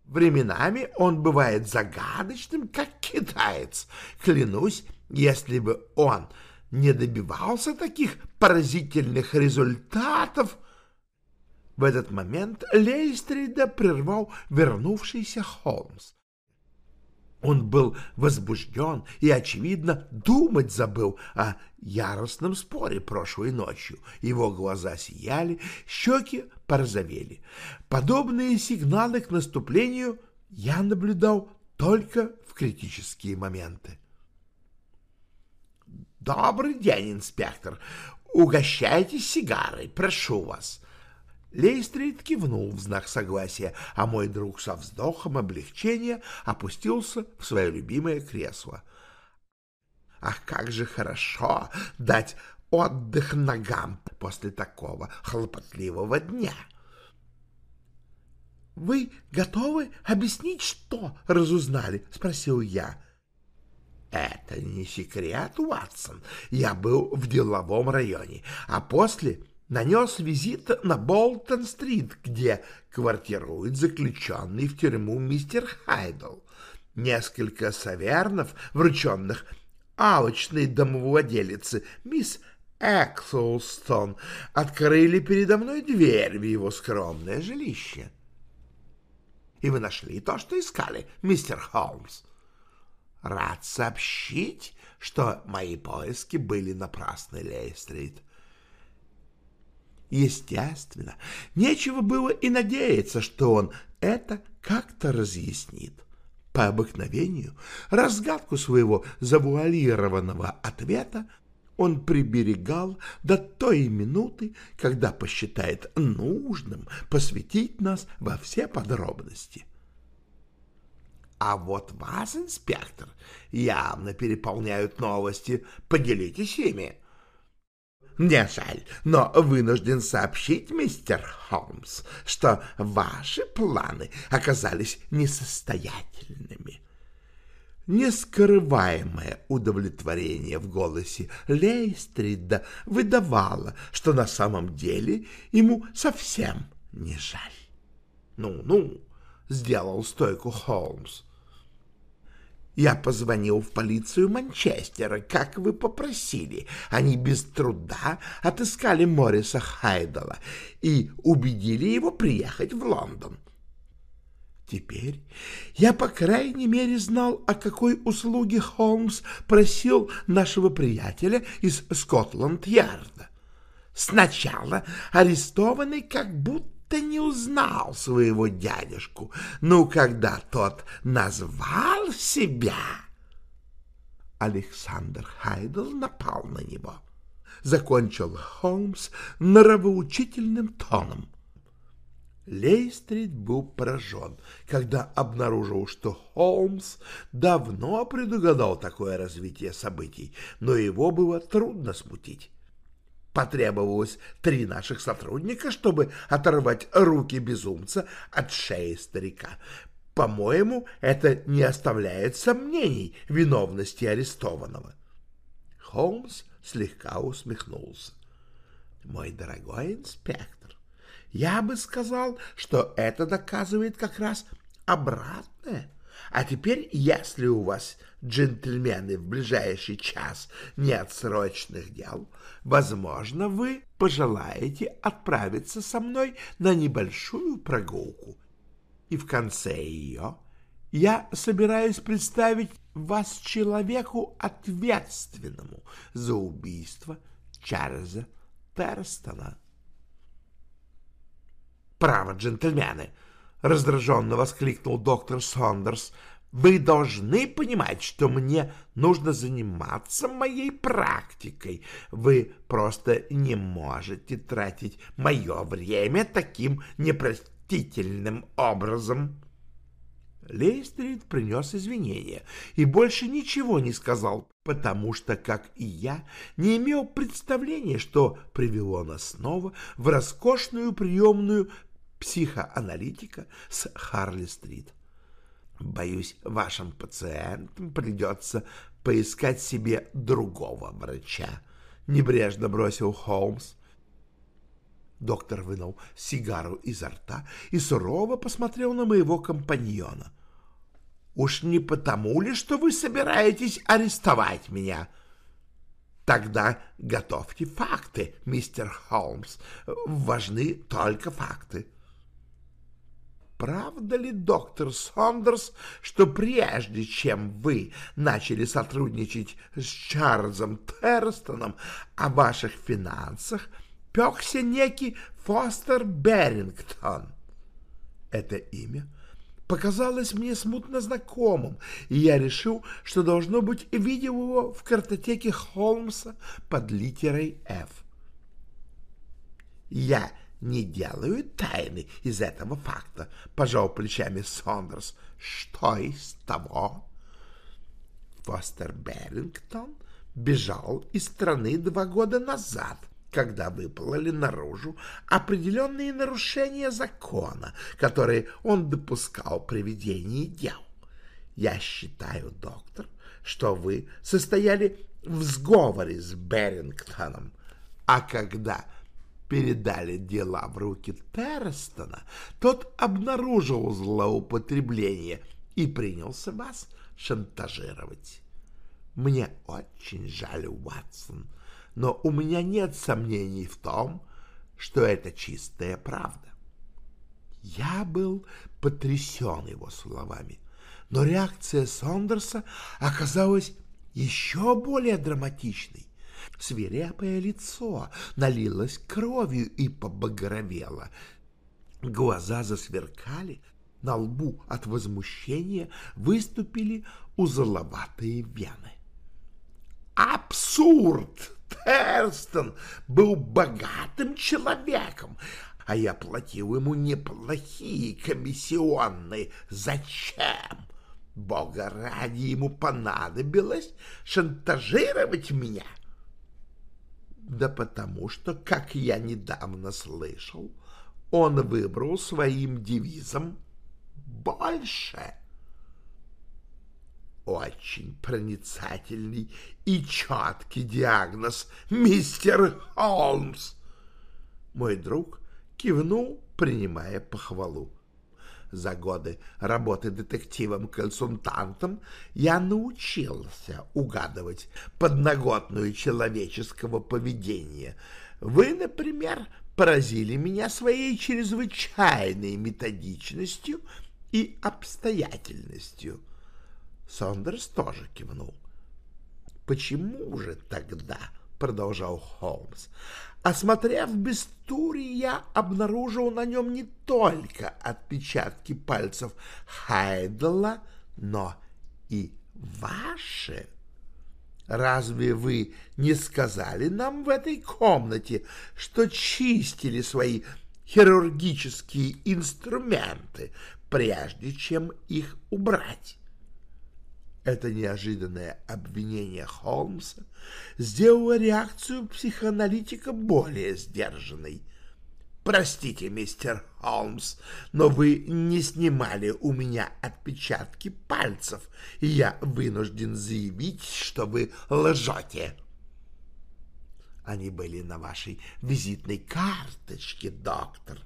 Временами он бывает загадочным, как китаец. Клянусь, если бы он не добивался таких поразительных результатов... В этот момент Лейстрида прервал вернувшийся Холмс. Он был возбужден и, очевидно, думать забыл о яростном споре прошлой ночью. Его глаза сияли, щеки порозовели. Подобные сигналы к наступлению я наблюдал только в критические моменты. «Добрый день, инспектор. Угощайтесь сигарой, прошу вас». Лейстрит кивнул в знак согласия, а мой друг со вздохом облегчения опустился в свое любимое кресло. Ах, как же хорошо дать отдых ногам после такого хлопотливого дня! — Вы готовы объяснить, что разузнали? — спросил я. — Это не секрет, Уатсон. Я был в деловом районе, а после нанес визит на Болтон-стрит, где квартирует заключенный в тюрьму мистер Хайдл. Несколько савернов, врученных алочной домовладелице, мисс Экслстон, открыли передо мной дверь в его скромное жилище. И вы нашли то, что искали, мистер Холмс. Рад сообщить, что мои поиски были напрасны, Лейстрит. Естественно, нечего было и надеяться, что он это как-то разъяснит. По обыкновению разгадку своего завуалированного ответа он приберегал до той минуты, когда посчитает нужным посвятить нас во все подробности. А вот вас, инспектор, явно переполняют новости. Поделитесь ими. Мне жаль, но вынужден сообщить, мистер Холмс, что ваши планы оказались несостоятельными. Нескрываемое удовлетворение в голосе Лейстрида выдавало, что на самом деле ему совсем не жаль. «Ну-ну», — сделал стойку Холмс, я позвонил в полицию Манчестера, как вы попросили. Они без труда отыскали Морриса Хайдала и убедили его приехать в Лондон. Теперь я, по крайней мере, знал, о какой услуге Холмс просил нашего приятеля из Скотланд-Ярда. Сначала арестованный как будто будто не узнал своего дядюшку, но когда тот назвал себя... Александр Хайдл напал на него. Закончил Холмс нравоучительным тоном. Лейстрид был поражен, когда обнаружил, что Холмс давно предугадал такое развитие событий, но его было трудно смутить. Потребовалось три наших сотрудника, чтобы оторвать руки безумца от шеи старика. По-моему, это не оставляет сомнений виновности арестованного. Холмс слегка усмехнулся. Мой дорогой инспектор, я бы сказал, что это доказывает как раз обратное. А теперь, если у вас, джентльмены, в ближайший час нет срочных дел, возможно, вы пожелаете отправиться со мной на небольшую прогулку. И в конце ее я собираюсь представить вас человеку ответственному за убийство Чарльза Перстона. Право, джентльмены, — раздраженно воскликнул доктор Сондерс. «Вы должны понимать, что мне нужно заниматься моей практикой. Вы просто не можете тратить мое время таким непростительным образом». Лейстрид принес извинения и больше ничего не сказал, потому что, как и я, не имел представления, что привело нас снова в роскошную приемную психоаналитика с Харли-стрит. Боюсь, вашим пациентам придется поискать себе другого врача, — небрежно бросил Холмс. Доктор вынул сигару изо рта и сурово посмотрел на моего компаньона. — Уж не потому ли, что вы собираетесь арестовать меня? — Тогда готовьте факты, мистер Холмс. Важны только факты. — Правда ли, доктор Сондерс, что прежде чем вы начали сотрудничать с Чарльзом Терстоном о ваших финансах, пекся некий Фостер Берингтон? Это имя показалось мне смутно знакомым, и я решил, что, должно быть, видел его в картотеке Холмса под литерой «Ф». Я не делаю тайны из этого факта, пожал плечами Сондерс. Что из того? Фостер Берингтон бежал из страны два года назад, когда выплыли наружу определенные нарушения закона, которые он допускал при ведении дел. Я считаю, доктор, что вы состояли в сговоре с Берингтоном, а когда передали дела в руки Терстона, тот обнаружил злоупотребление и принялся вас шантажировать. Мне очень жаль, Уатсон, но у меня нет сомнений в том, что это чистая правда. Я был потрясен его словами, но реакция Сондерса оказалась еще более драматичной. Свирепое лицо налилось кровью и побагровело. Глаза засверкали, на лбу от возмущения выступили узловатые вены. Абсурд! Терстон был богатым человеком, а я платил ему неплохие комиссионные. Зачем? Бога ради ему понадобилось шантажировать меня. Да потому что, как я недавно слышал, он выбрал своим девизом «больше». Очень проницательный и четкий диагноз, мистер Холмс. Мой друг кивнул, принимая похвалу. За годы работы детективом-консультантом я научился угадывать подноготную человеческого поведения. Вы, например, поразили меня своей чрезвычайной методичностью и обстоятельностью. Сондерс тоже кивнул. Почему же тогда, продолжал Холмс, осмотрев Бестури, я обнаружил на нем не только отпечатки пальцев Хайдела, но и ваши. Разве вы не сказали нам в этой комнате, что чистили свои хирургические инструменты, прежде чем их убрать? Это неожиданное обвинение Холмса сделало реакцию психоаналитика более сдержанной. «Простите, мистер Холмс, но вы не снимали у меня отпечатки пальцев, и я вынужден заявить, что вы лжете». Они были на вашей визитной карточке, доктор.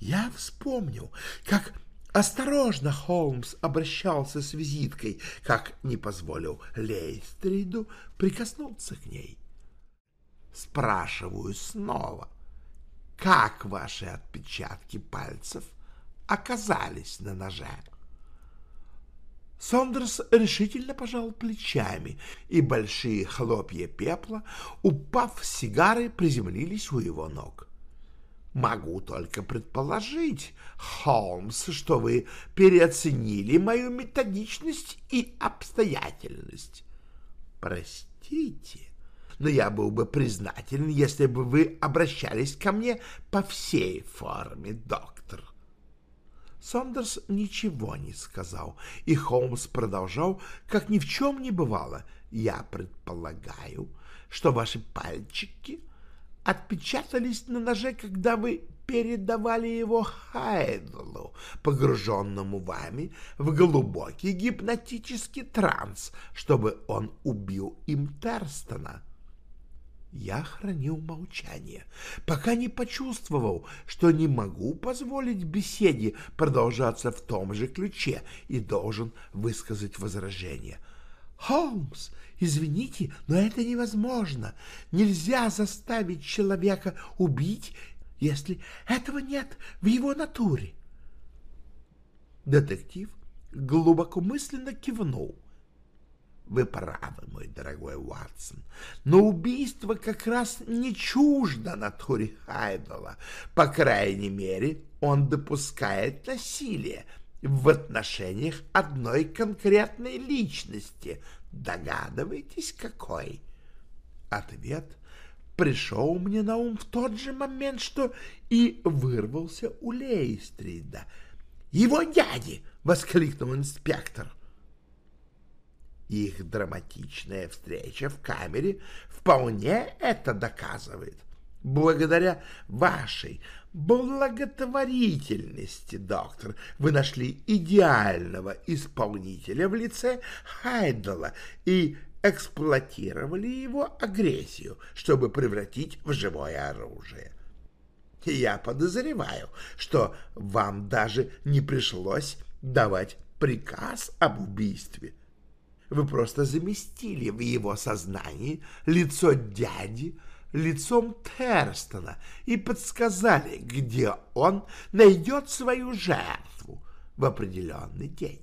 Я вспомнил, как Осторожно Холмс обращался с визиткой, как не позволил Лейстриду прикоснуться к ней. Спрашиваю снова, как ваши отпечатки пальцев оказались на ноже? Сондерс решительно пожал плечами, и большие хлопья пепла, упав с сигары, приземлились у его ног. Могу только предположить, Холмс, что вы переоценили мою методичность и обстоятельность. Простите, но я был бы признателен, если бы вы обращались ко мне по всей форме, доктор. Сондерс ничего не сказал, и Холмс продолжал, как ни в чем не бывало. Я предполагаю, что ваши пальчики отпечатались на ноже, когда вы передавали его Хайдлу, погруженному вами в глубокий гипнотический транс, чтобы он убил им Терстона. Я хранил молчание, пока не почувствовал, что не могу позволить беседе продолжаться в том же ключе и должен высказать возражение. «Холмс, Извините, но это невозможно. Нельзя заставить человека убить, если этого нет в его натуре. Детектив глубокомысленно кивнул. Вы правы, мой дорогой Уатсон, но убийство как раз не чуждо натуре Хайдела. По крайней мере, он допускает насилие в отношениях одной конкретной личности, Догадываетесь, какой? Ответ пришел мне на ум в тот же момент, что и вырвался у Лейстрида. «Его дяди!» — воскликнул инспектор. Их драматичная встреча в камере вполне это доказывает. Благодаря вашей благотворительности, доктор, вы нашли идеального исполнителя в лице Хайдела и эксплуатировали его агрессию, чтобы превратить в живое оружие. Я подозреваю, что вам даже не пришлось давать приказ об убийстве. Вы просто заместили в его сознании лицо дяди лицом Терстона и подсказали, где он найдет свою жертву в определенный день.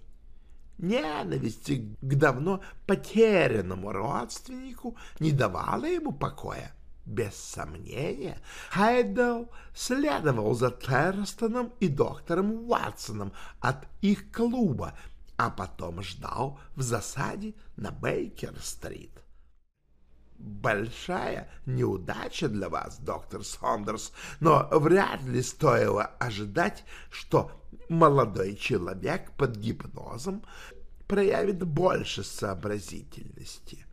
Ненависть к давно потерянному родственнику не давала ему покоя. Без сомнения, Хайдел следовал за Терстоном и доктором Уатсоном от их клуба, а потом ждал в засаде на Бейкер-стрит. Большая неудача для вас, доктор Сондерс, но вряд ли стоило ожидать, что молодой человек под гипнозом проявит больше сообразительности.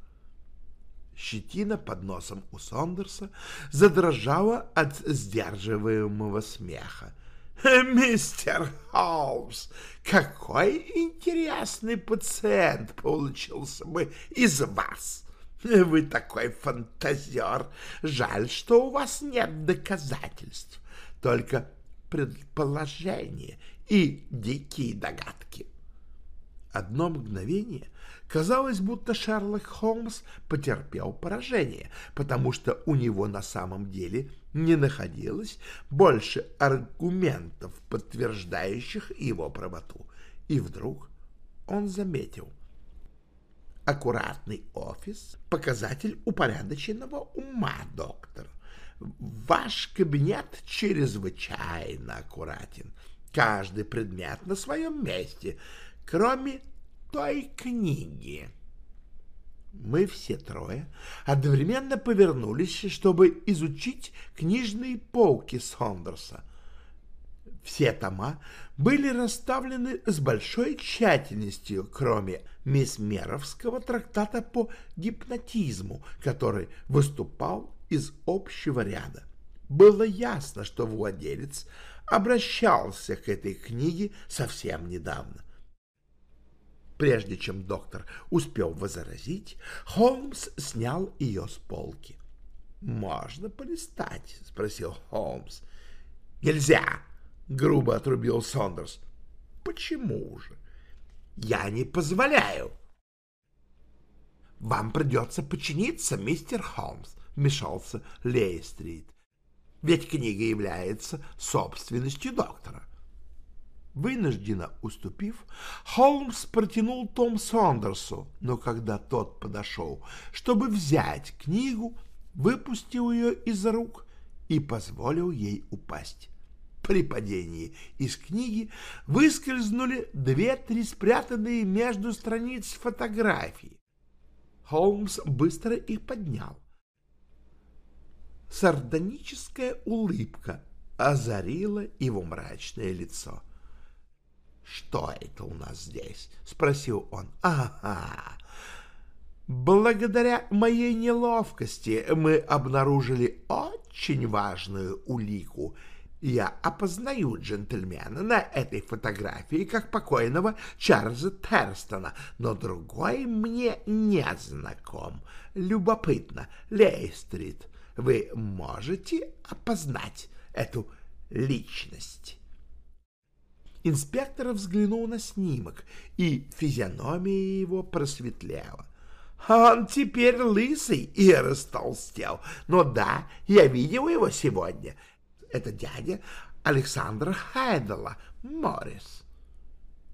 Щетина под носом у Сондерса задрожала от сдерживаемого смеха. «Мистер Холмс, какой интересный пациент получился бы из вас! Вы такой фантазер! Жаль, что у вас нет доказательств, только предположения и дикие догадки». Одно мгновение казалось, будто Шерлок Холмс потерпел поражение, потому что у него на самом деле не находилось больше аргументов, подтверждающих его правоту. И вдруг он заметил. Аккуратный офис — показатель упорядоченного ума, доктор. Ваш кабинет чрезвычайно аккуратен. Каждый предмет на своем месте — кроме той книги. Мы все трое одновременно повернулись, чтобы изучить книжные полки Сондерса. Все тома были расставлены с большой тщательностью, кроме месмеровского трактата по гипнотизму, который выступал из общего ряда. Было ясно, что владелец обращался к этой книге совсем недавно. Прежде чем доктор успел возразить, Холмс снял ее с полки. «Можно полистать?» — спросил Холмс. «Нельзя!» — грубо отрубил Сондерс. «Почему же?» «Я не позволяю!» «Вам придется подчиниться, мистер Холмс», — вмешался Лейстрит. «Ведь книга является собственностью доктора». Вынужденно уступив, Холмс протянул Том Сондерсу, но когда тот подошел, чтобы взять книгу, выпустил ее из рук и позволил ей упасть. При падении из книги выскользнули две-три спрятанные между страниц фотографии. Холмс быстро их поднял. Сардоническая улыбка озарила его мрачное лицо. — «Что это у нас здесь?» — спросил он. «Ага. Благодаря моей неловкости мы обнаружили очень важную улику. Я опознаю джентльмена на этой фотографии как покойного Чарльза Терстона, но другой мне не знаком. Любопытно, Лейстрит, вы можете опознать эту личность?» Инспектор взглянул на снимок, и физиономия его просветлела. Он теперь лысый и растолстел. Но да, я видел его сегодня. Это дядя Александра Хайдела, Моррис.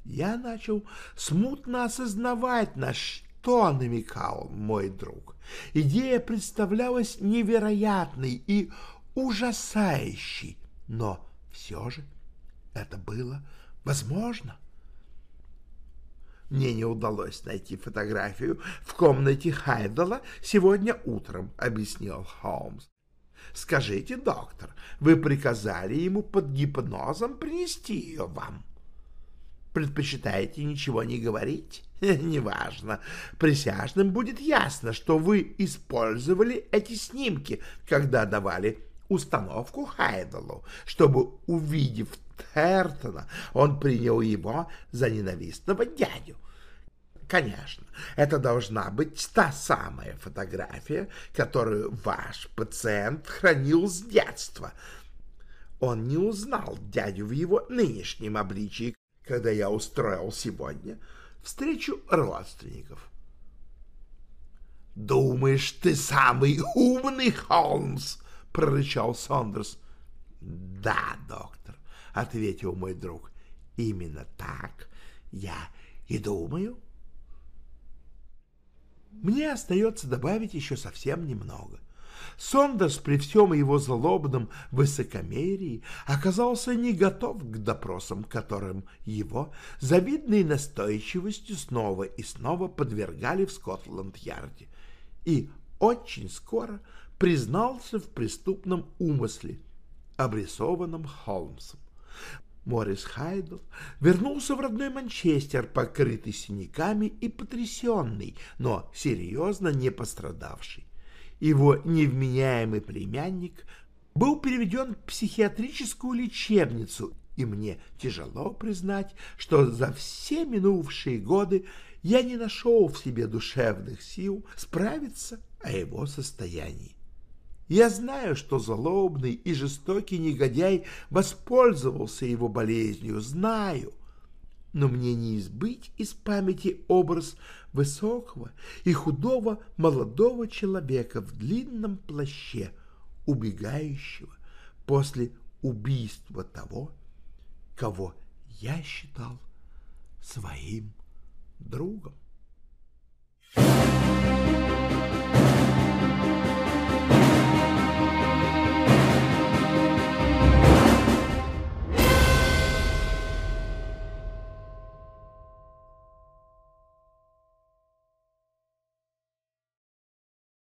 Я начал смутно осознавать, на что намекал мой друг. Идея представлялась невероятной и ужасающей, но все же это было возможно. Мне не удалось найти фотографию в комнате Хайдела сегодня утром, объяснил Холмс. Скажите, доктор, вы приказали ему под гипнозом принести ее вам? Предпочитаете ничего не говорить? Неважно. Присяжным будет ясно, что вы использовали эти снимки, когда давали установку Хайделу, чтобы, увидев Тертона, он принял его за ненавистного дядю. Конечно, это должна быть та самая фотография, которую ваш пациент хранил с детства. Он не узнал дядю в его нынешнем обличии, когда я устроил сегодня встречу родственников. «Думаешь, ты самый умный, Холмс?» — прорычал Сондерс. «Да, доктор», — ответил мой друг, — «именно так я и думаю». Мне остается добавить еще совсем немного. Сондерс при всем его злобном высокомерии оказался не готов к допросам, которым его завидной настойчивостью снова и снова подвергали в Скотланд-Ярде, и очень скоро признался в преступном умысле, обрисованном Холмсом. Морис Хайдл вернулся в родной Манчестер, покрытый синяками и потрясенный, но серьезно не пострадавший. Его невменяемый племянник был переведен в психиатрическую лечебницу, и мне тяжело признать, что за все минувшие годы я не нашел в себе душевных сил справиться о его состоянии. Я знаю, что злобный и жестокий негодяй воспользовался его болезнью, знаю, но мне не избыть из памяти образ высокого и худого молодого человека в длинном плаще, убегающего после убийства того, кого я считал своим другом.